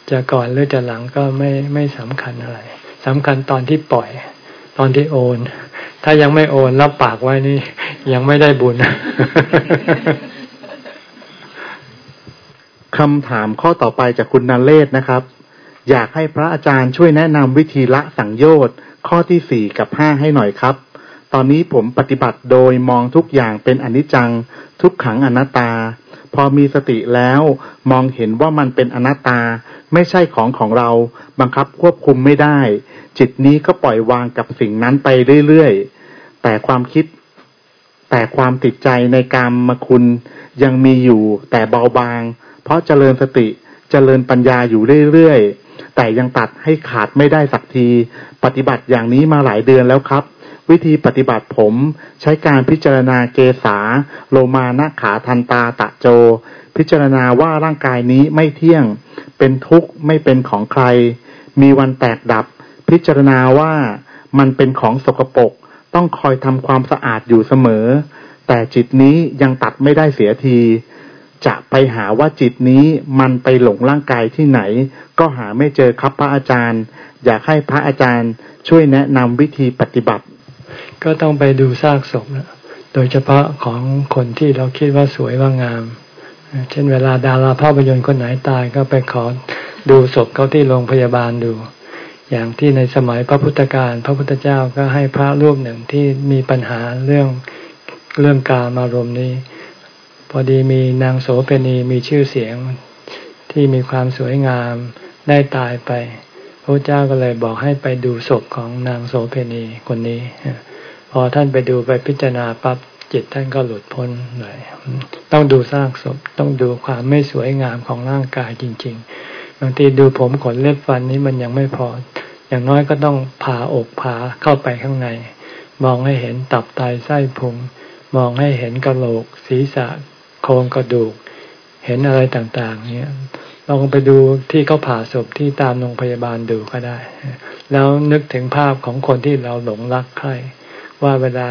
จะก่อนหรือจะหลังก็ไม่ไม่สำคัญอะไรสำคัญตอนที่ปล่อย ตอนที่โอน ถ้ายังไม่โอนรับปากไว้นี่ ยังไม่ได้บุญคำถามข้อต่อไปจากคุณนาเลศนะครับ อยากให้พระอาจารย์ช่วยแนะนำวิธีละสังโยชน์ข้อที่สี่กับห้าให้หน่อยครับ ตอนนี้ผมปฏิบัติโดยมองทุกอย่างเป็นอนิจจัง ทุกขังอนัตตา พอมีสติแล้วมองเห็นว่ามันเป็นอนัตตา ไม่ใช่ของของเรา บังคับควบคุมไม่ได้ จิตนี้ก็ปล่อยวางกับสิ่งนั้นไปเรื่อยๆ แต่ความคิด แต่ความติดใจในการมคุณยังมีอยู่แต่เบาบาง เพราะเจริญสติเจริญปัญญาอยู่เรื่อยๆ แต่ยังตัดให้ขาดไม่ได้สักที ปฏิบัติอย่างนี้มาหลายเดือนแล้วครับ วิธีปฏิบัติผมใช้การพิจารณาเกษาโลมานาขาทันตาตะโจ พิจารณาว่าร่างกายนี้ไม่เที่ยง เป็นทุกข์ไม่เป็นของใคร มีวันแตกดับ พิจารณาว่ามันเป็นของสกปรกต้องคอยทำความสะอาดอยู่เสมอ แต่จิตนี้ยังตัดไม่ได้เสียที จะไปหาว่าจิตนี้มันไปหลงร่างกายที่ไหน ก็หาไม่เจอครับพระอาจารย์ อยากให้พระอาจารย์ช่วยแนะนำวิธีปฏิบัติ ก็ต้องไปดูซากศพนะโดยเฉพาะของคนที่เราคิดว่าสวยว่างาม เช่นเวลาดาราภาพยนตร์คนไหนตายก็ไปขอดูศพเขาที่โรงพยาบาลดู อย่างที่ในสมัยพระพุทธการพระพุทธเจ้าก็ให้พระรูปหนึ่งที่มีปัญหาเรื่องเรื่องการมารมนี้ พอดีมีนางโสเภณีมีชื่อเสียงที่มีความสวยงามได้ตายไป พระเจ้าก็เลยบอกให้ไปดูศพของนางโสเภณีคนนี้ พอท่านไปดูไปพิจารณาปั๊บจิตท่านก็หลุดพ้นเลยต้องดูซากศพต้องดูความไม่สวยงามของร่างกายจริง ๆ บางทีดูผมขนเล็บฟันนี้มันยังไม่พอ อย่างน้อยก็ต้องผ่าอกผ่าเข้าไปข้างใน มองให้เห็นตับไตไส้พุงมองให้เห็นกระโหลก ศีรษะโครงกระดูก เห็นอะไรต่างๆ เนี่ยลองไปดูที่เขาผ่าศพที่ตามโรงพยาบาลดูก็ได้ แล้วนึกถึงภาพของคนที่เราหลงรักใคร ว่าเวลา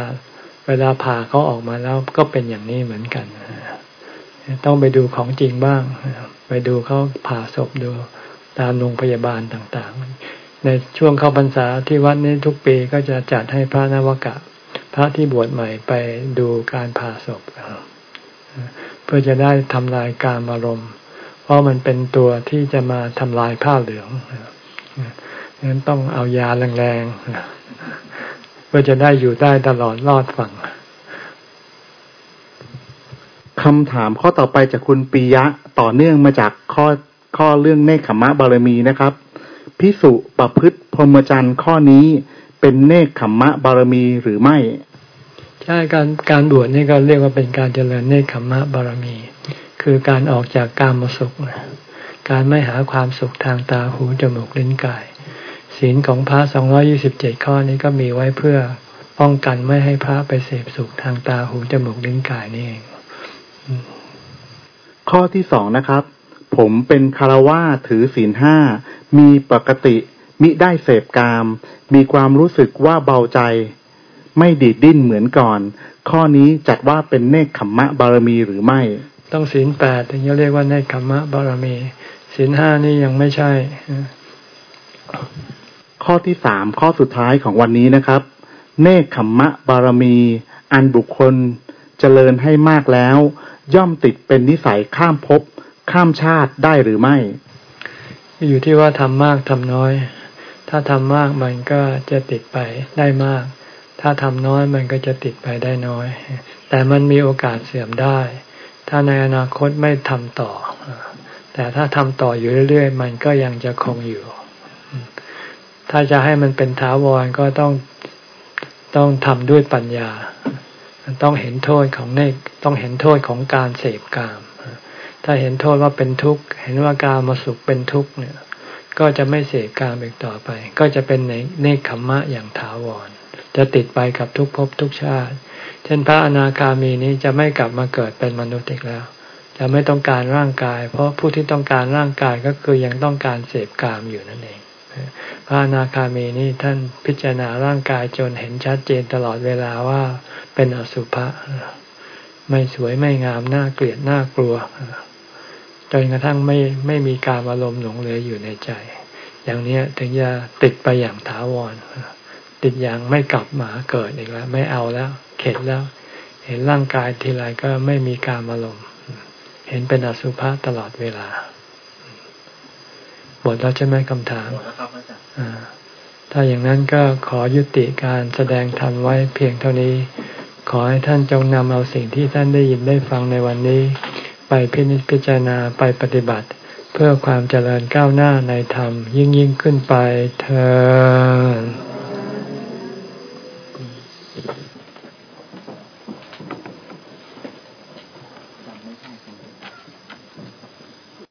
เวลาผ่าเขาออกมาแล้วก็เป็นอย่างนี้เหมือนกัน ต้องไปดูของจริงบ้าง ไปดูเขาผ่าศพดูตามโรงพยาบาลต่างๆ ในช่วงเข้าพรรษาที่วัดนี้ทุกปีก็จะจัดให้พระนวกะ พระที่บวชใหม่ไปดูการผ่าศพเพื่อจะได้ทำลายการอารมณ์ เพราะมันเป็นตัวที่จะมาทำลายผ้าเหลืองนั้นต้องเอายาแรงๆ เพื่อจะได้อยู่ได้ตลอดรอดฝั่งคำถามข้อต่อไปจากคุณปิยะต่อเนื่องมาจากข้อข้อเรื่องเนคขมะบารมีนะครับพิสุประพฤติพรหมจรรย์ข้อนี้เป็นเนคขมะบารมีหรือไม่ ใช่การการบวชนี่ก็เรียกว่าเป็นการเจริญเนคขมะบารมี คือการออกจากกามสุข การไม่หาความสุขทางตาหูจมูกลิ้นกาย ศีลของพระสองร้อยี่สิบเจ็ดข้อนี้ก็มีไว้เพื่อป้องกันไม่ให้พระไปเสพสุขทางตาหูจมูกลิ้นกายนี่เอง ข้อที่สองนะครับ ผมเป็นคารวาถือศีลห้ามีปกติ มิได้เสพกาม มีความรู้สึกว่าเบาใจ ไม่ดีดดิ้นเหมือนก่อน ข้อนี้จัดว่าเป็นเนคขมมะบารมีหรือไม่ ต้องศีลแปดถึงจะเรียกว่าเนคขมมะบารมีศีลห้านี่ยังไม่ใช่ ข้อที่สามข้อสุดท้ายของวันนี้นะครับ เนคขมมะบารมี อันบุคคลเจริญให้มากแล้ว ย่อมติดเป็นนิสัยข้ามภพข้ามชาติได้หรือไม่ อยู่ที่ว่าทำมากทำน้อย ถ้าทำมากมันก็จะติดไปได้มาก ถ้าทำน้อยมันก็จะติดไปได้น้อย แต่มันมีโอกาสเสื่อมได้ ถ้าในอนาคตไม่ทำต่อ แต่ถ้าทำต่ออยู่เรื่อยๆ มันก็ยังจะคงอยู่ ถ้าจะให้มันเป็นท้าวรก็ต้องต้องทำด้วยปัญญา ต้องเห็นโทษของเนกต้องเห็นโทษของการเสพกาม ถ้าเห็นโทษว่าเป็นทุกข์ เห็นว่าการมาสุขเป็นทุกข์เนี่ย ก็จะไม่เสกการอีกต่อไป ก็จะเป็นในเนคขมมะอย่างถาวร จะติดไปกับทุกภพทุกชาติ เช่นพระอนาคามีนี้จะไม่กลับมาเกิดเป็นมนุษย์อีกแล้ว จะไม่ต้องการร่างกาย เพราะผู้ที่ต้องการร่างกายก็คือยังต้องการเสพกามอยู่นั่นเอง พระอนาคามีนี้ท่านพิจารณาร่างกายจนเห็นชัดเจนตลอดเวลาว่าเป็นอสุภะไม่สวยไม่งามน่าเกลียดน่ากลัวจนกระทั่งไม่ไม่มีการอารมณ์หลงเหลืออยู่ในใจ อย่างนี้ถึงจะติดไปอย่างถาวรติดอย่างไม่กลับมาเกิดอีกแล้ว ไม่เอาแล้ว เข็ดแล้ว เห็นร่างกายทีไรก็ไม่มีการอารมณ์เห็นเป็นอสุภะตลอดเวลา หมดแล้วใช่ไหมคำถามถ้าอย่างนั้นก็ขอยุติการแสดงธรรมไว้เพียงเท่านี้ ขอให้ท่านจงนำเอาสิ่งที่ท่านได้ยินได้ฟังในวันนี้ ไปพินิจพิจารณาไปปฏิบัติ เพื่อความเจริญก้าวหน้าในธรรมยิ่งยิ่งขึ้นไปเธอ